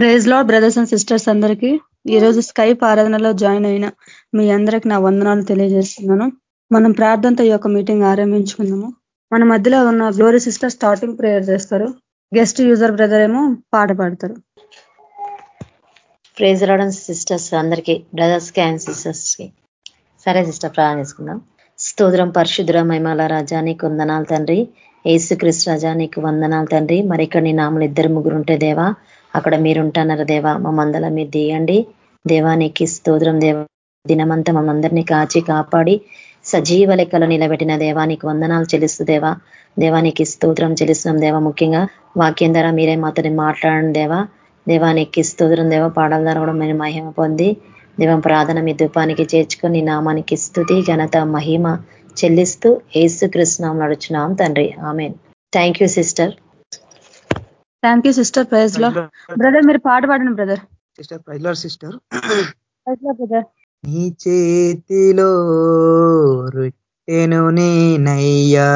ప్రైజ్లో brothers and sisters అందరికీ. ఈరోజు స్కైప్ ఆరాధనలో జాయిన్ అయిన మీ అందరికి నా వందనాలు తెలియజేస్తున్నాను. మనం ప్రార్థనతో ఈ యొక్క మీటింగ్ ఆరంభించుకున్నాము మన మధ్యలో ఉన్న గ్లోరీ సిస్టర్ స్టార్టింగ్ ప్రేయర్ చేస్తారు. గెస్ట్ యూజర్ బ్రదర్ ఏమో పాట పాడతారు. ప్రేజ్ రావడం సిస్టర్స్ అందరికీ బ్రదర్స్కి అండ్ సిస్టర్స్కి సరే సిస్టర్ ప్రార్థన చేసుకుందాం. స్తోత్రం పరిశుద్ర మైమాల రాజా నీకు వందనాలు తండ్రి. ఏసుక్రీస్తు రాజా నీకు వందనాలు తండ్రి. మరి ఇక్కడ నీ నామలు ఇద్దరు ముగ్గురు ఉంటే దేవా అక్కడ మీరుంటున్నారు దేవా? మా మందల మీరు తీయండి దేవానికి స్తోత్రం దేవ. దినమంతా మమ్మందరినీ కాచి కాపాడి సజీవ లెక్కలు నిలబెట్టిన దేవానికి వందనాలు చెల్లిస్తూ దేవా. దేవానికి స్తోత్రం చెల్లిస్తున్నాం దేవా. ముఖ్యంగా వాక్యం ద్వారా మీరే మాతోని మాట్లాడండి దేవా. దేవానికి స్తోత్రం దేవ. పాడల ద్వారా కూడా మేము మహిమ పొంది దేవం ప్రార్థన మీ దుపానికి చేర్చుకొని నామానికి స్థుతి ఘనత మహిమ చెల్లిస్తూ ఏసు కృష్ణం నడుచున్నాం తండ్రి. Amen. Thank you sister. Thank you sister ప్రైజ్లో బ్రదర్ మీరు పాట పాడండి బ్రదర్ సిస్టర్ సిస్టర్ ప్రైజ్లో బ్రదర్ నీ చేతిలో రొట్టెను నేనయ్యా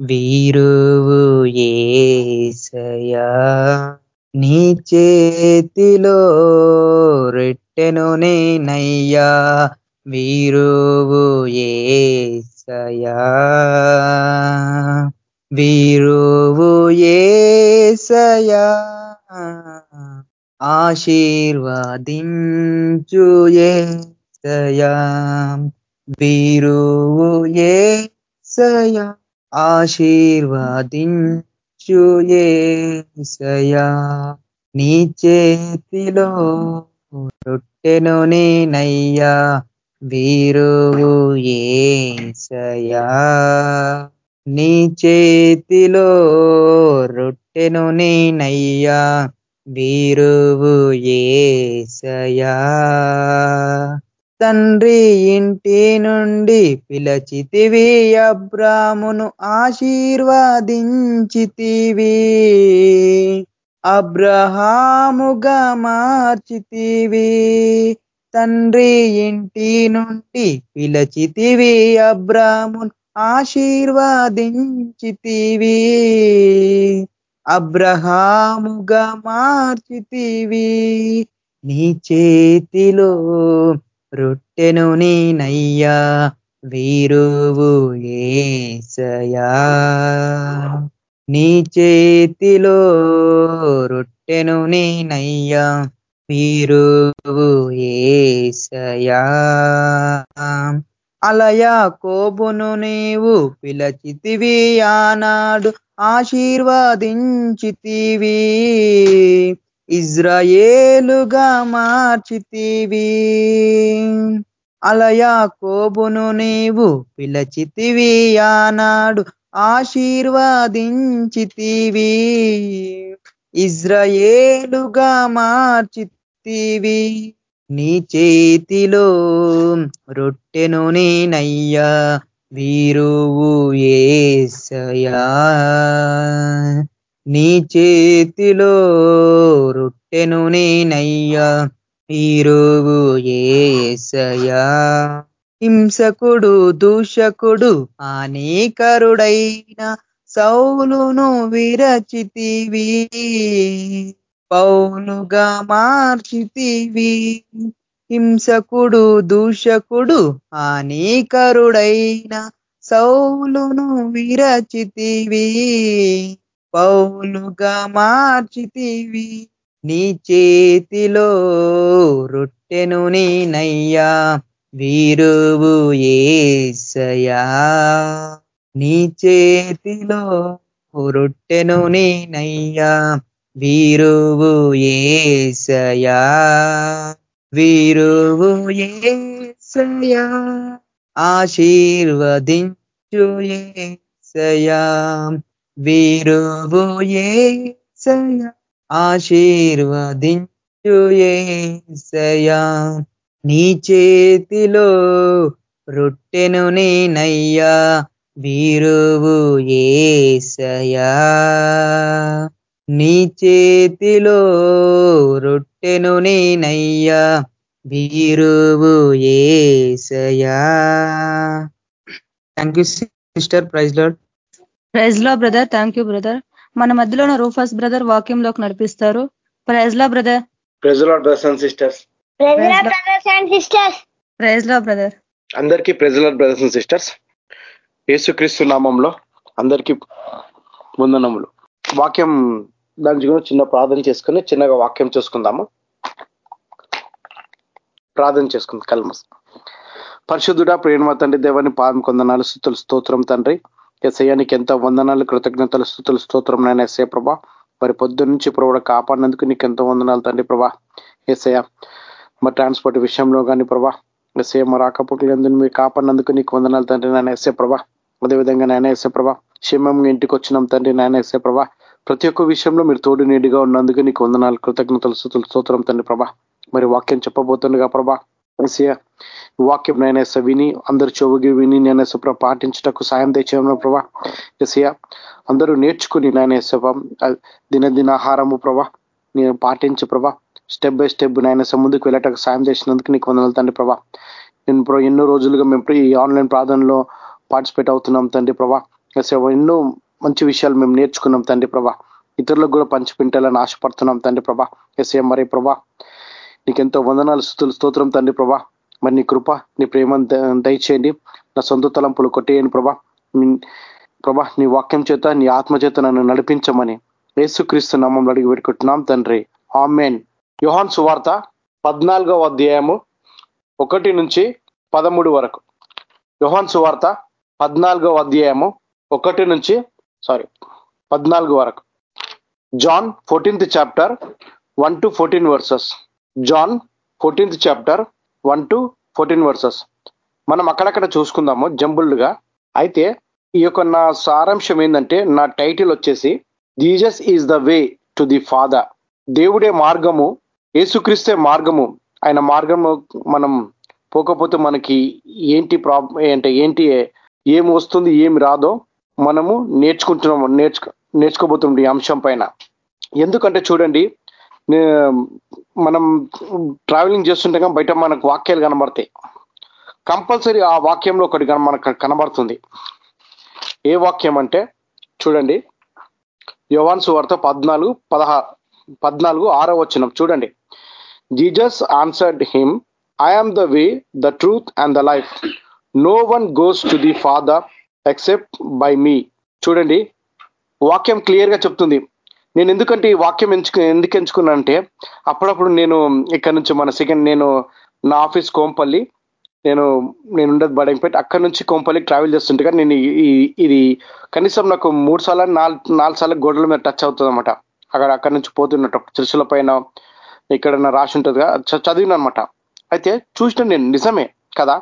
వీరువు ఏసయా నీ చేతిలో రొట్టెను నేనయ్యా వీరువు ఏసయా వీరువు ఏసయా ఆశీర్వాదించు ఏసయా వీరువు ఏసయా ఆశీర్వాదించు ఏసయా నీ చేతిలో రొట్టెను నేనయ్యా వీరువు ఏసయా నీ చేతిలో రొట్టెను నేనయ్యా వీరువు ఏసయా తండ్రి ఇంటి నుండి పిలచితివి అబ్రామును ఆశీర్వాదించితివి. అబ్రహాముగా మార్చితివి. తండ్రి ఇంటి నుండి పిలచితివి అబ్రామును ఆశీర్వాదించితివి. అబ్రహాముగా మార్చితివి. నీ చేతిలో రొట్టెను నేనయ్యా వీరువు ఏసయా నీ చేతిలో రొట్టెను నేనయ్యా వీరువు ఏసయా అలయా కోబును నీవు పిలచితివి ఆనాడు ఆశీర్వాదించితివి. ఇజ్రాయేలుగా మార్చితివి. అలయా కోబును నీవు పిలచితివి ఆనాడు ఆశీర్వాదించితివి. ఇజ్రాయేలుగా మార్చితివి. నీ చేతిలో రొట్టెను నేనయ్యా వీరువు ఏసయా నీ చేతిలో రొట్టెను నేనయ్యా వీరువు ఏసయా హింసకుడు దూషకుడు అనేకరుడైన సౌలును విరచితివి. పౌలుగా మార్చితివి. హింసకుడు దూషకుడు హానికరుడైన సౌలును విరచితివి. పౌలుగా మార్చితివి. నీ చేతిలో రొట్టెను నేనయ్యా. వీరువు ఏసయా నీ చేతిలో రొట్టెను నేనయ్యా. వీరువు ఏసయా. వీరువు ఏసయా. ఆశీర్వదించు ఏసయా. వీరువు ఏసయా. ఆశీర్వదించు ఏసయా. నీ చేతిలో రొట్టెను నేనయ్యా. వీరువు ఏసయా. నీ చేతిలో రొట్టెను నేనయ్యా వీరువు ఏసయా thank you sister praise lord ప్రైజ్లో బ్రదర్ థ్యాంక్ యూ బ్రదర్ మన మధ్యలో ఉన్న రూఫాస్ బ్రదర్ వాక్యంలోకి నడిపిస్తారు. ప్రైజ్లో brother praise lord brothers and sisters brothers and sisters ప్రైజ్లో బ్రదర్ అందరికీ praise lord brothers and sisters Yesukristu నామంలో అందరికీ వందనములు. వాక్యం దాని గురించి చిన్న ప్రార్థన చేసుకుని చిన్నగా వాక్యం చూసుకుందాము. ప్రార్థన చేసుకుంది కల్మస్ పరిశుద్ధుడా ప్రేమ తండ్రి దేవాన్ని పాదం కొందనాలు స్థుతులు స్తోత్రం తండ్రి. ఎస్ఐయానికి ఎంత వందనాలు కృతజ్ఞతలు స్థుతులు స్తోత్రం నేను ఎస్ఐ ప్రభా. మరి పొద్దు నుంచి ప్రభా కాపాడినందుకు నీకు ఎంతో వందనాలు తండ్రి ప్రభా. ఎస్ఐ మరి ట్రాన్స్పోర్ట్ విషయంలో కానీ ప్రభా. ఎస్ఐ మరి రాకపోకలందు మీరు కాపాడినందుకు నీకు వందనాలు తండ్రి నాయన ఎస్ఐ ప్రభా. అదేవిధంగా నాయన ఎస్ఐ ప్రభా క్షేమంగా ఇంటికి వచ్చినాం తండ్రి నాయన ఎస్ఐ ప్రభా. ప్రతి ఒక్క విషయంలో మీరు తోడు నీడిగా ఉన్నందుకు నీకు వందనాలు కృతజ్ఞతలు స్థుతులు స్తోత్రం తండ్రి ప్రభా. మరి వాక్యం చెప్పబోతుండగా ప్రభా ఎస్ఐ వాక్యం నేనేస విని అందరు చెవుగి విని నేనేస ప్రభా పాటించటకు సాయం తెచ్చేయమని ప్రభా. ఎసయ అందరూ నేర్చుకుని నేనేస దినదిన ఆహారము ప్రభా నేను పాటించు ప్రభా స్టెప్ బై స్టెప్ నాయన ముందుకు వెళ్ళటకు సాయం చేసినందుకు నీకు వందనాలు తండ్రి ప్రభా. నేను ఎన్నో రోజులుగా మేము ఈ ఆన్లైన్ ప్రార్థనలో పార్టిసిపేట్ అవుతున్నాం తండ్రి ప్రభా. ఎస్ఐ ఎన్నో మంచి విషయాలు మేము నేర్చుకున్నాం తండ్రి ప్రభా. ఇతరులకు కూడా పంచిపెట్టాలని ఆశపడుతున్నాం తండ్రి ప్రభా. ఎస్ఐ మరి ప్రభా నీకెంతో వందనాలు స్థుతులు స్తోత్రం తండ్రి ప్రభా. మరి నీ కృప నీ ప్రేమ దయచేయండి. నా సొంత తలంపులు కొట్టేయండి ప్రభా. ప్రభా నీ వాక్యం చేత నీ ఆత్మ చేత నన్ను నడిపించమని యేసుక్రీస్తు నామంలో అడిగి పెట్టుకుంటున్నాం తండ్రి. ఆమెన్. యుహాన్ సువార్త పద్నాలుగవ అధ్యాయము ఒకటి నుంచి పదమూడు వరకు. యుహాన్ సువార్త పద్నాలుగవ అధ్యాయము ఒకటి నుంచి సారీ పద్నాలుగు వరకు. John fourteenth chapter one to fourteen verses John fourteenth chapter one to fourteen verses మనం అక్కడక్కడ చూసుకుందాము జంబుల్డ్గా అయితే ఈ యొక్క నా సారాంశం ఏంటంటే నా టైటిల్ వచ్చేసి Jesus is the way to the father దేవుడే మార్గము ఏసుక్రీస్తే మార్గము. ఆయన మార్గము మనం పోకపోతే మనకి ఏంటి ప్రాబ్లం అంటే ఏంటి ఏం వస్తుంది ఏమి రాదో మనము నేర్చుకుంటున్నాము నేర్చుకో నేర్చుకోబోతుంది ఈ అంశం పైన. ఎందుకంటే చూడండి మనం ట్రావెలింగ్ చేస్తుంటే బయట మనకు వాక్యాలు కనబడతాయి. కంపల్సరీ ఆ వాక్యంలో ఒకటి మనకు కనబడుతుంది. ఏ వాక్యం అంటే చూడండి యోవాన్ వార్త పద్నాలుగు పదహా పద్నాలుగు ఆరో వచ్చినం చూడండి Jesus answered him I the way the truth and the life. No one goes to the father except by me చూడండి వాక్యం క్లియర్గా చెప్తుంది. నేను ఎందుకంటే ఈ వాక్యం ఎంచుకు ఎందుకు ఎంచుకున్నానంటే అప్పుడప్పుడు నేను ఇక్కడ నుంచి మన సెకండ్ నేను నా ఆఫీస్ కోంపల్లి నేను నేను ఉండదు బడంపేట అక్కడ నుంచి కోంపల్లి ట్రావెల్ చేస్తుంటే నేను ఇది కనీసం నాకు మూడు సార్లు నాలుగు నాలుగు సార్లు గోడల మీద టచ్ అవుతుంది అనమాట అక్కడ అక్కడ నుంచి పోతున్నట్టు చర్చల పైన ఇక్కడ రాసి ఉంటుంది చదివిన అనమాట అయితే చూసిన నేను నిజమే కదా?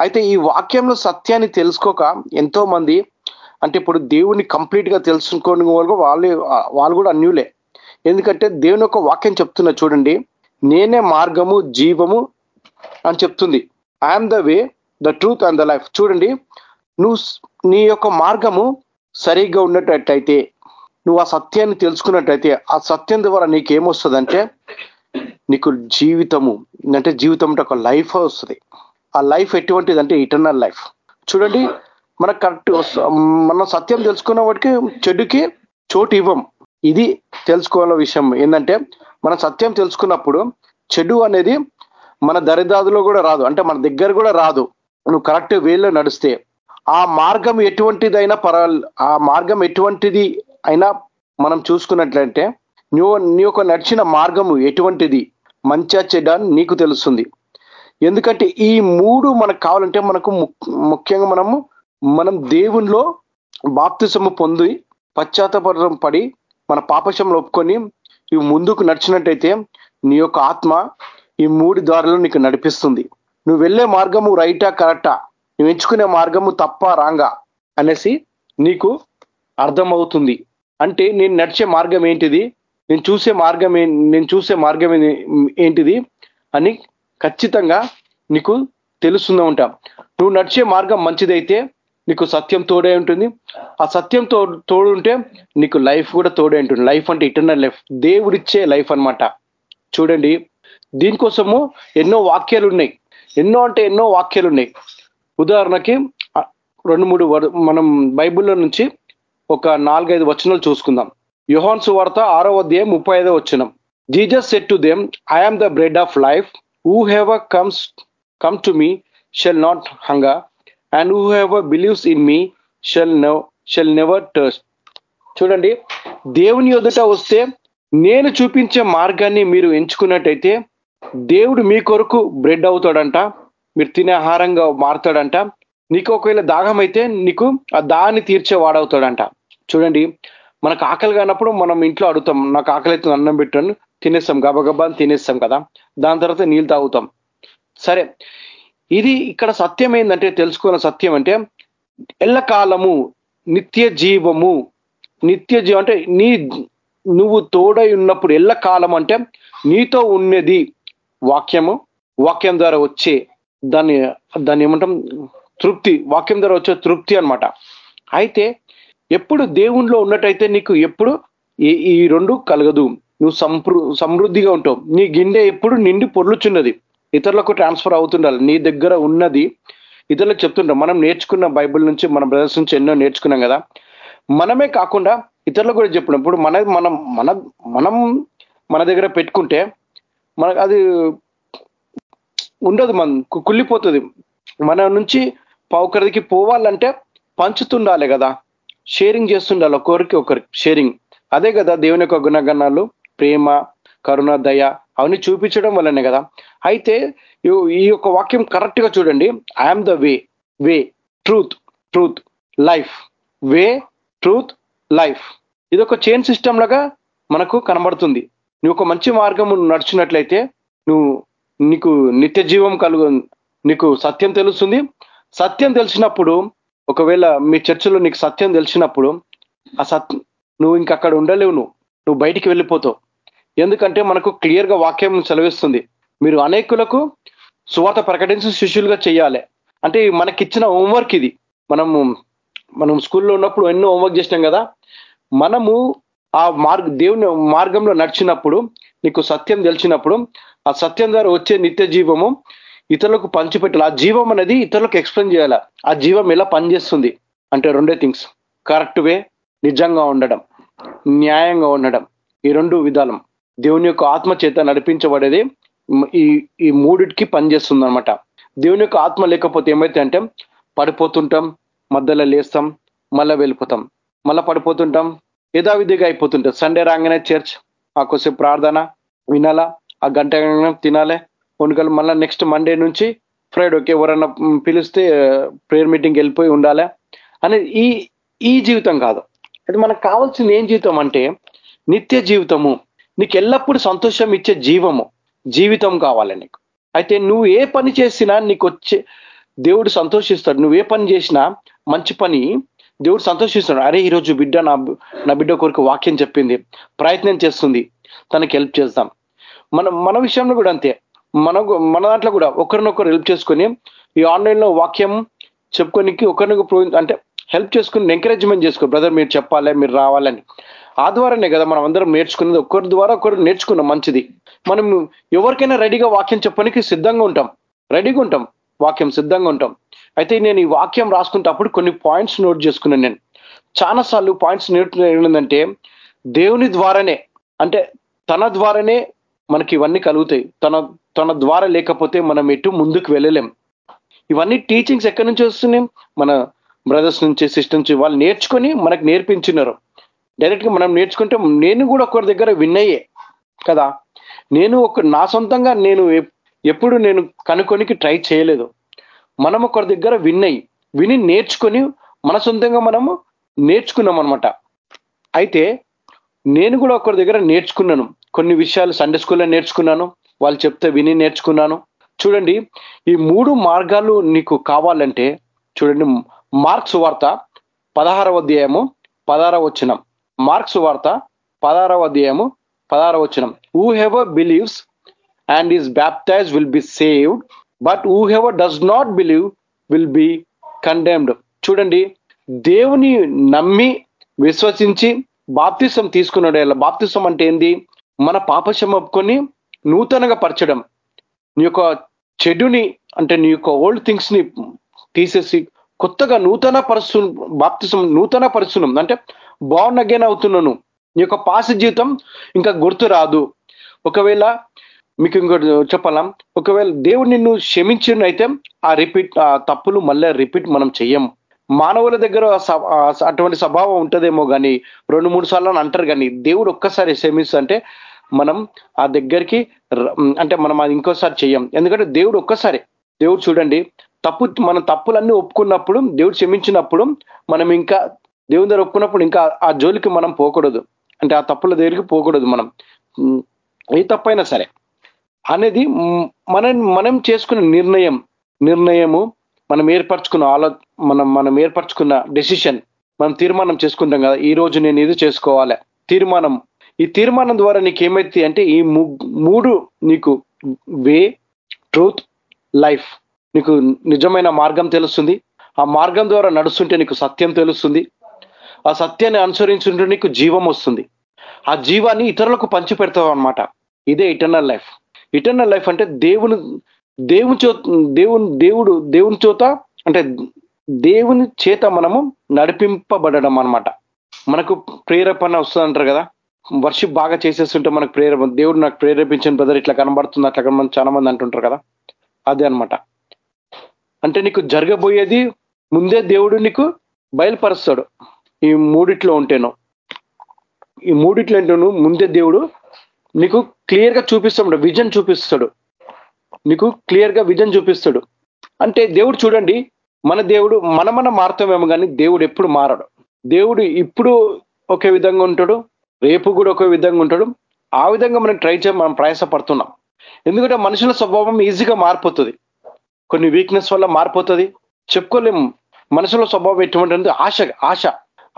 అయితే ఈ వాక్యంలో సత్యాన్ని తెలుసుకోక ఎంతో మంది అంటే ఇప్పుడు దేవుని కంప్లీట్గా తెలుసుకోని వాళ్ళు వాళ్ళు వాళ్ళు కూడా అన్యులే. ఎందుకంటే దేవుని యొక్క వాక్యం చెప్తున్నా చూడండి నేనే మార్గము జీవము అని చెప్తుంది. I am the way the truth and the life చూడండి నువ్వు నీ యొక్క మార్గము సరిగ్గా ఉన్నట్టయితే నువ్వు ఆ సత్యాన్ని తెలుసుకున్నట్టయితే ఆ సత్యం ద్వారా నీకు ఏమొస్తుందంటే నీకు జీవితము అంటే జీవితం అంటే ఒక లైఫ్ వస్తుంది. ఆ లైఫ్ ఎటువంటిది అంటే ఇటర్నల్ లైఫ్ చూడండి మనకు కరెక్ట్ మనం సత్యం తెలుసుకున్న వాటికి చెడుకి చోటు ఇవ్వం. ఇది తెలుసుకోవాల విషయం. ఏంటంటే మనం సత్యం తెలుసుకున్నప్పుడు చెడు అనేది మన దరిదాదులో కూడా రాదు. అంటే మన దగ్గర కూడా రాదు. నువ్వు కరెక్ట్ వేలో నడిస్తే. ఆ మార్గం ఎటువంటిదైనా పర్వాలేదు ఆ మార్గం ఎటువంటిది అయినా మనం చూసుకున్నట్లయితే నువ్వు నీ యొక్క నడిచిన మార్గము ఎటువంటిది? మంచిగా చెడ్డ నీకు తెలుస్తుంది. ఎందుకంటే ఈ మూడు మనకు కావాలంటే మనకు ముఖ్యంగా మనము మనం దేవునిలో బాప్తిసము పొంది పశ్చాత్తపరం పడి మన పాపశంలో ఒప్పుకొని ఇవి ముందుకు నడిచినట్టయితే నీ యొక్క ఆత్మ ఈ మూడు దారులు నీకు నడిపిస్తుంది. నువ్వు వెళ్ళే మార్గము రైటా కరెక్టా? నువ్వు ఎంచుకునే మార్గము తప్ప రాంగా? అనేసి నీకు అర్థమవుతుంది. అంటే నేను నడిచే మార్గం ఏంటిది? నేను చూసే మార్గం నేను చూసే మార్గం ఏంటిది? అని ఖచ్చితంగా నీకు తెలుస్తుందా ఉంటా నువ్వు నడిచే మార్గం మంచిదైతే నీకు సత్యం తోడే ఉంటుంది. ఆ సత్యం తో తోడు ఉంటే నీకు లైఫ్ కూడా తోడే ఉంటుంది. లైఫ్ అంటే ఇటర్నల్ లైఫ్ దేవుడిచ్చే లైఫ్ అనమాట చూడండి. దీనికోసము ఎన్నో వాక్యాలు ఉన్నాయి ఎన్నో అంటే ఎన్నో వాక్యాలు ఉన్నాయి ఉదాహరణకి రెండు మూడు మనం బైబిల్లో నుంచి ఒక నాలుగైదు వచనాలు చూసుకుందాం. యుహాన్స్ వార్త ఆరో అధ్యాయం ముప్పై ఐదో వచ్చినం Jesus said to them I am the bread of life whoever comes come to me shall not hunger and whoever believes in me shall no shall never thirst చూడండి దేవుని ఎదుట వస్తే నేను చూపించే మార్గాన్ని మీరు ఎంచుకున్నట్టయితే దేవుడు మీ కొరకు బ్రెడ్ అవుతాడంట మీరు తినే ఆహారంగా మారుతాడంట నీకు ఒకవేళ దాహం అయితే నీకు ఆ దాన్ని తీర్చే వాడవుతాడంట. చూడండి మనకు ఆకలి కానప్పుడు మనం ఇంట్లో అడుగుతాం నాకు ఆకలి అయితే అన్నం పెట్టాను తినేస్తాం గబగబా అని తినేస్తాం కదా. దాని తర్వాత నీళ్ళు తాగుతాం. సరే ఇది ఇక్కడ సత్యం ఏంటంటే తెలుసుకున్న సత్యం అంటే ఎల్లకాలము నిత్య జీవము నిత్య జీవం అంటే నీ నువ్వు తోడై ఉన్నప్పుడు ఎల్లకాలం అంటే నీతో ఉన్నది వాక్యము వాక్యం ద్వారా వచ్చే దాన్ని దాన్ని ఏమంటాం? తృప్తి వాక్యం ద్వారా వచ్చే తృప్తి అన్నమాట. అయితే ఎప్పుడు దేవుణ్ణిలో ఉన్నట్టయితే నీకు ఎప్పుడు ఈ ఈ రెండు కలగదు. నువ్వు సంపృ సమృద్ధిగా ఉంటావు. నీ గిన్నె ఎప్పుడు నిండి పొర్లుచున్నది. ఇతరులకు ట్రాన్స్ఫర్ అవుతుండాలి. నీ దగ్గర ఉన్నది ఇతరులకు చెప్తుంటాం మనం నేర్చుకున్న బైబిల్ నుంచి మన బ్రదర్స్ నుంచి ఎన్నో నేర్చుకున్నాం కదా. మనమే కాకుండా ఇతరులకు కూడా చెప్పినప్పుడు మన మనం మన మనం మన దగ్గర పెట్టుకుంటే మనకు అది ఉండదు మన కుళ్ళిపోతుంది. మన నుంచి ఒకరికి పోవాలంటే పంచుతుండాలి కదా. షేరింగ్ చేస్తుండాలి. ఒకరికి ఒకరికి షేరింగ్ అదే కదా దేవుని యొక్క గుణగణాలు. ప్రేమ కరుణ దయ అవన్నీ చూపించడం వల్లనే కదా. అయితే ఈ- యొక్క వాక్యం కరెక్ట్గా చూడండి. I am the way way truth truth life way truth life ఇది ఒక చైన్ సిస్టమ్ లాగా మనకు కనబడుతుంది. నువ్వు ఒక మంచి మార్గం నడిచినట్లయితే నువ్వు నీకు నిత్య జీవం కలుగు నీకు సత్యం తెలుస్తుంది. సత్యం తెలిసినప్పుడు ఒకవేళ మీ చర్చిలో నీకు సత్యం తెలిసినప్పుడు ఆ సత్ నువ్వు ఇంక అక్కడ ఉండలేవు నువ్వు. నువ్వు బయటికి వెళ్ళిపోతావు. ఎందుకంటే మనకు క్లియర్గా వాక్యం సెలవిస్తుంది. మీరు అనేకులకు సువార్త ప్రకటించి శిష్యులుగా చేయాలి. అంటే మనకిచ్చిన హోంవర్క్ ఇది. మనము మనం స్కూల్లో ఉన్నప్పుడు ఎన్నో హోంవర్క్ చేసినాం కదా. మనము ఆ మార్గ దేవుని మార్గంలో నడిచినప్పుడు నీకు సత్యం తెలిసినప్పుడు ఆ సత్యం ద్వారా వచ్చే నిత్య జీవము ఇతరులకు పంచిపెట్టాలి. ఆ జీవం అనేది ఇతరులకు ఎక్స్ప్లెయిన్ చేయాలి. ఆ జీవం ఎలా పనిచేస్తుంది? అంటే రెండే థింగ్స్ కరెక్ట్ వే నిజంగా ఉండడం న్యాయంగా ఉండడం. ఈ రెండు విధానం దేవుని యొక్క ఆత్మ చేత నడిపించబడేది ఈ ఈ మూడిటికి పనిచేస్తుంది అనమాట దేవుని యొక్క ఆత్మ లేకపోతే ఏమైతే అంటే పడిపోతుంటాం మధ్యలో లేస్తాం మళ్ళా వెళ్ళిపోతాం. మళ్ళా పడిపోతుంటాం యథావిధిగా అయిపోతుంటాం. సండే రాగానే చర్చ్ ఆ కొద్దిసేపు ప్రార్థన వినాలా ఆ గంట తినాలి వణుకలు మళ్ళీ నెక్స్ట్ మండే నుంచి ఫ్రైడే ఎవరైనా ఎవరన్నా పిలిస్తే ప్రేయర్ మీటింగ్ వెళ్ళిపోయి ఉండాలి? అనేది ఈ ఈ జీవితం కాదు. అది మనకు కావాల్సింది ఏం జీవితం అంటే నిత్య జీవితము. నీకు ఎల్లప్పుడూ సంతోషం ఇచ్చే జీవము జీవితం కావాలి నీకు. అయితే నువ్వు ఏ పని చేసినా నీకు వచ్చే దేవుడు సంతోషిస్తాడు. నువ్వు ఏ పని చేసినా మంచి పని దేవుడు సంతోషిస్తాడు అరే ఈరోజు బిడ్డ నా నా బిడ్డ కొరకు వాక్యం చెప్పింది ప్రయత్నం చేస్తుంది తనకి హెల్ప్ చేద్దాం. మన మన విషయంలో కూడా అంతే. మన మన దాంట్లో కూడా ఒకరినొకరు హెల్ప్ చేసుకొని ఈ ఆన్లైన్లో వాక్యం చెప్పుకోనికి ఒకరినొకరు అంటే హెల్ప్ చేసుకుని ఎంకరేజ్మెంట్ చేసుకో. బ్రదర్ మీరు చెప్పాలి మీరు రావాలని ఆ ద్వారానే కదా మనం అందరం నేర్చుకున్నది. ఒకరి ద్వారా ఒకరు నేర్చుకున్నాం మంచిది. మనం ఎవరికైనా రెడీగా వాక్యం చెప్పడానికి సిద్ధంగా ఉంటాం. రెడీగా ఉంటాం. వాక్యం సిద్ధంగా ఉంటాం. అయితే నేను ఈ వాక్యం రాసుకుంటప్పుడు కొన్ని పాయింట్స్ నోట్ చేసుకున్నాను నేను. చాలా సార్లు పాయింట్స్ ఏంటంటే దేవుని ద్వారానే అంటే తన ద్వారానే మనకి ఇవన్నీ కలుగుతాయి. తన తన ద్వారా లేకపోతే మనం ఎటు ముందుకు వెళ్ళలేం. ఇవన్నీ టీచింగ్స్ ఎక్కడి నుంచి వస్తున్నాయి? మన బ్రదర్స్ నుంచి సిస్టర్స్ నుంచి వాళ్ళు నేర్చుకొని మనకు నేర్పించినారు. డైరెక్ట్గా మనం నేర్చుకుంటే నేను కూడా ఒకరి దగ్గర విన్ అయ్యే కదా? నేను ఒక నా సొంతంగా నేను ఎప్పుడు నేను కనుక్కొనికి ట్రై చేయలేదు. మనం ఒకరి దగ్గర విన్ అయ్యి విని నేర్చుకొని మన సొంతంగా మనము నేర్చుకున్నాం అనమాట అయితే నేను కూడా ఒకరి దగ్గర నేర్చుకున్నాను. కొన్ని విషయాలు సండే స్కూల్లో నేర్చుకున్నాను. వాళ్ళు చెప్తే విని నేర్చుకున్నాను. చూడండి ఈ మూడు మార్గాలు నీకు కావాలంటే చూడండి మార్క్స్ వార్త పదహారవ అధ్యాయము పదహారవ వచ్చినాం మార్క్స్ వార్త పదహారవ అధ్యాయము పదహారవ వచనం. Whoever believes and is baptize will be saved but whoever does not believe will be condemned చూడండి దేవుని నమ్మి విశ్వసించి బాప్తిసం తీసుకున్నాడు. బాప్తిసం అంటే ఏంది? మన పాపశం ఒప్పుకొని నూతనగా పరచడం. నీ యొక్క చెడుని అంటే నీ యొక్క ఓల్డ్ థింగ్స్ని తీసేసి కొత్తగా నూతన పరుసు బాప్తిసం నూతన పరుస్తున్నాం అంటే బాగున్న అగైన్ అవుతున్నాను. నీ యొక్క పాస జీవితం ఇంకా గుర్తు రాదు. ఒకవేళ మీకు ఇంకోటి చెప్పాలా? ఒకవేళ దేవుడు నిన్ను క్షమించిన అయితే ఆ రిపీట్ ఆ తప్పులు మళ్ళీ రిపీట్ మనం చెయ్యం. మానవుల దగ్గర అటువంటి స్వభావం ఉంటుందేమో కానీ రెండు మూడు సార్లు అని అంటారు కానీ దేవుడు ఒక్కసారి క్షమిస్తుంటే మనం ఆ దగ్గరికి ర- అంటే మనం అది ఇంకోసారి చెయ్యం. ఎందుకంటే దేవుడు ఒక్కసారి దేవుడు చూడండి తప్పు మన తప్పులన్నీ ఒప్పుకున్నప్పుడు దేవుడు క్షమించినప్పుడు మనం ఇంకా దేవుని దగ్గర ఒప్పుకున్నప్పుడు ఇంకా ఆ జోలికి మనం పోకూడదు. అంటే ఆ తప్పుల దగ్గరికి పోకూడదు మనం. ఏ తప్పైనా సరే. అనేది మనం మనం చేసుకున్న నిర్ణయం నిర్ణయము మనం ఏర్పరచుకున్న ఆలో మనం మనం ఏర్పరచుకున్న డెసిషన్ మనం తీర్మానం చేసుకుంటాం కదా. ఈ రోజు నేను ఇది చేసుకోవాలి. తీర్మానం. ఈ తీర్మానం ద్వారా నీకు ఏమైతే అంటే ఈ మూడు నీకు వే ట్రూత్ లైఫ్ నీకు నిజమైన మార్గం తెలుస్తుంది. ఆ మార్గం ద్వారా నడుస్తుంటే నీకు సత్యం తెలుస్తుంది. ఆ సత్యాన్ని అనుసరించుంటే నీకు జీవం వస్తుంది. ఆ జీవాన్ని ఇతరులకు పంచి పెడతావు అనమాట ఇదే ఇటర్నల్ లైఫ్ ఇటర్నల్ లైఫ్ అంటే దేవుని దేవుని చో దేవుని దేవుడు దేవుని చోత అంటే దేవుని చేత మనము నడిపింపబడడం అన్నమాట. మనకు ప్రేరేపణ వస్తుంది అంటారు కదా. వర్షిప్ బాగా చేసేస్తుంటే మనకు ప్రేరేపణ దేవుడు నాకు ప్రేరేపించిన బ్రదర్ ఇట్లా కనబడుతుంది అట్లా కనబడి చాలా మంది అంటుంటారు కదా. అదే అన్నమాట. అంటే నీకు జరగబోయేది ముందే దేవుడు నీకు బయలుపరుస్తాడు. ఈ మూడిట్లో ఉంటేను. ఈ మూడిట్లో ఉంటేను ముందే దేవుడు నీకు క్లియర్గా చూపిస్తాడు విజన్ చూపిస్తాడు. నీకు క్లియర్గా విజన్ చూపిస్తాడు. అంటే దేవుడు చూడండి మన దేవుడు మన మన మారుతామేమో కానీ దేవుడు ఎప్పుడు మారడు. దేవుడు ఇప్పుడు ఒకే విధంగా ఉంటాడు రేపు కూడా ఒకే విధంగా ఉంటాడు. ఆ విధంగా మనం ట్రై చేయ మనం ప్రయాసపడుతున్నాం. ఎందుకంటే మనుషుల స్వభావం ఈజీగా మారిపోతుంది. కొన్ని వీక్నెస్ వల్ల మారిపోతుంది. చెప్పుకోలేము మనుషుల స్వభావం ఎటువంటి ఆశ ఆశ.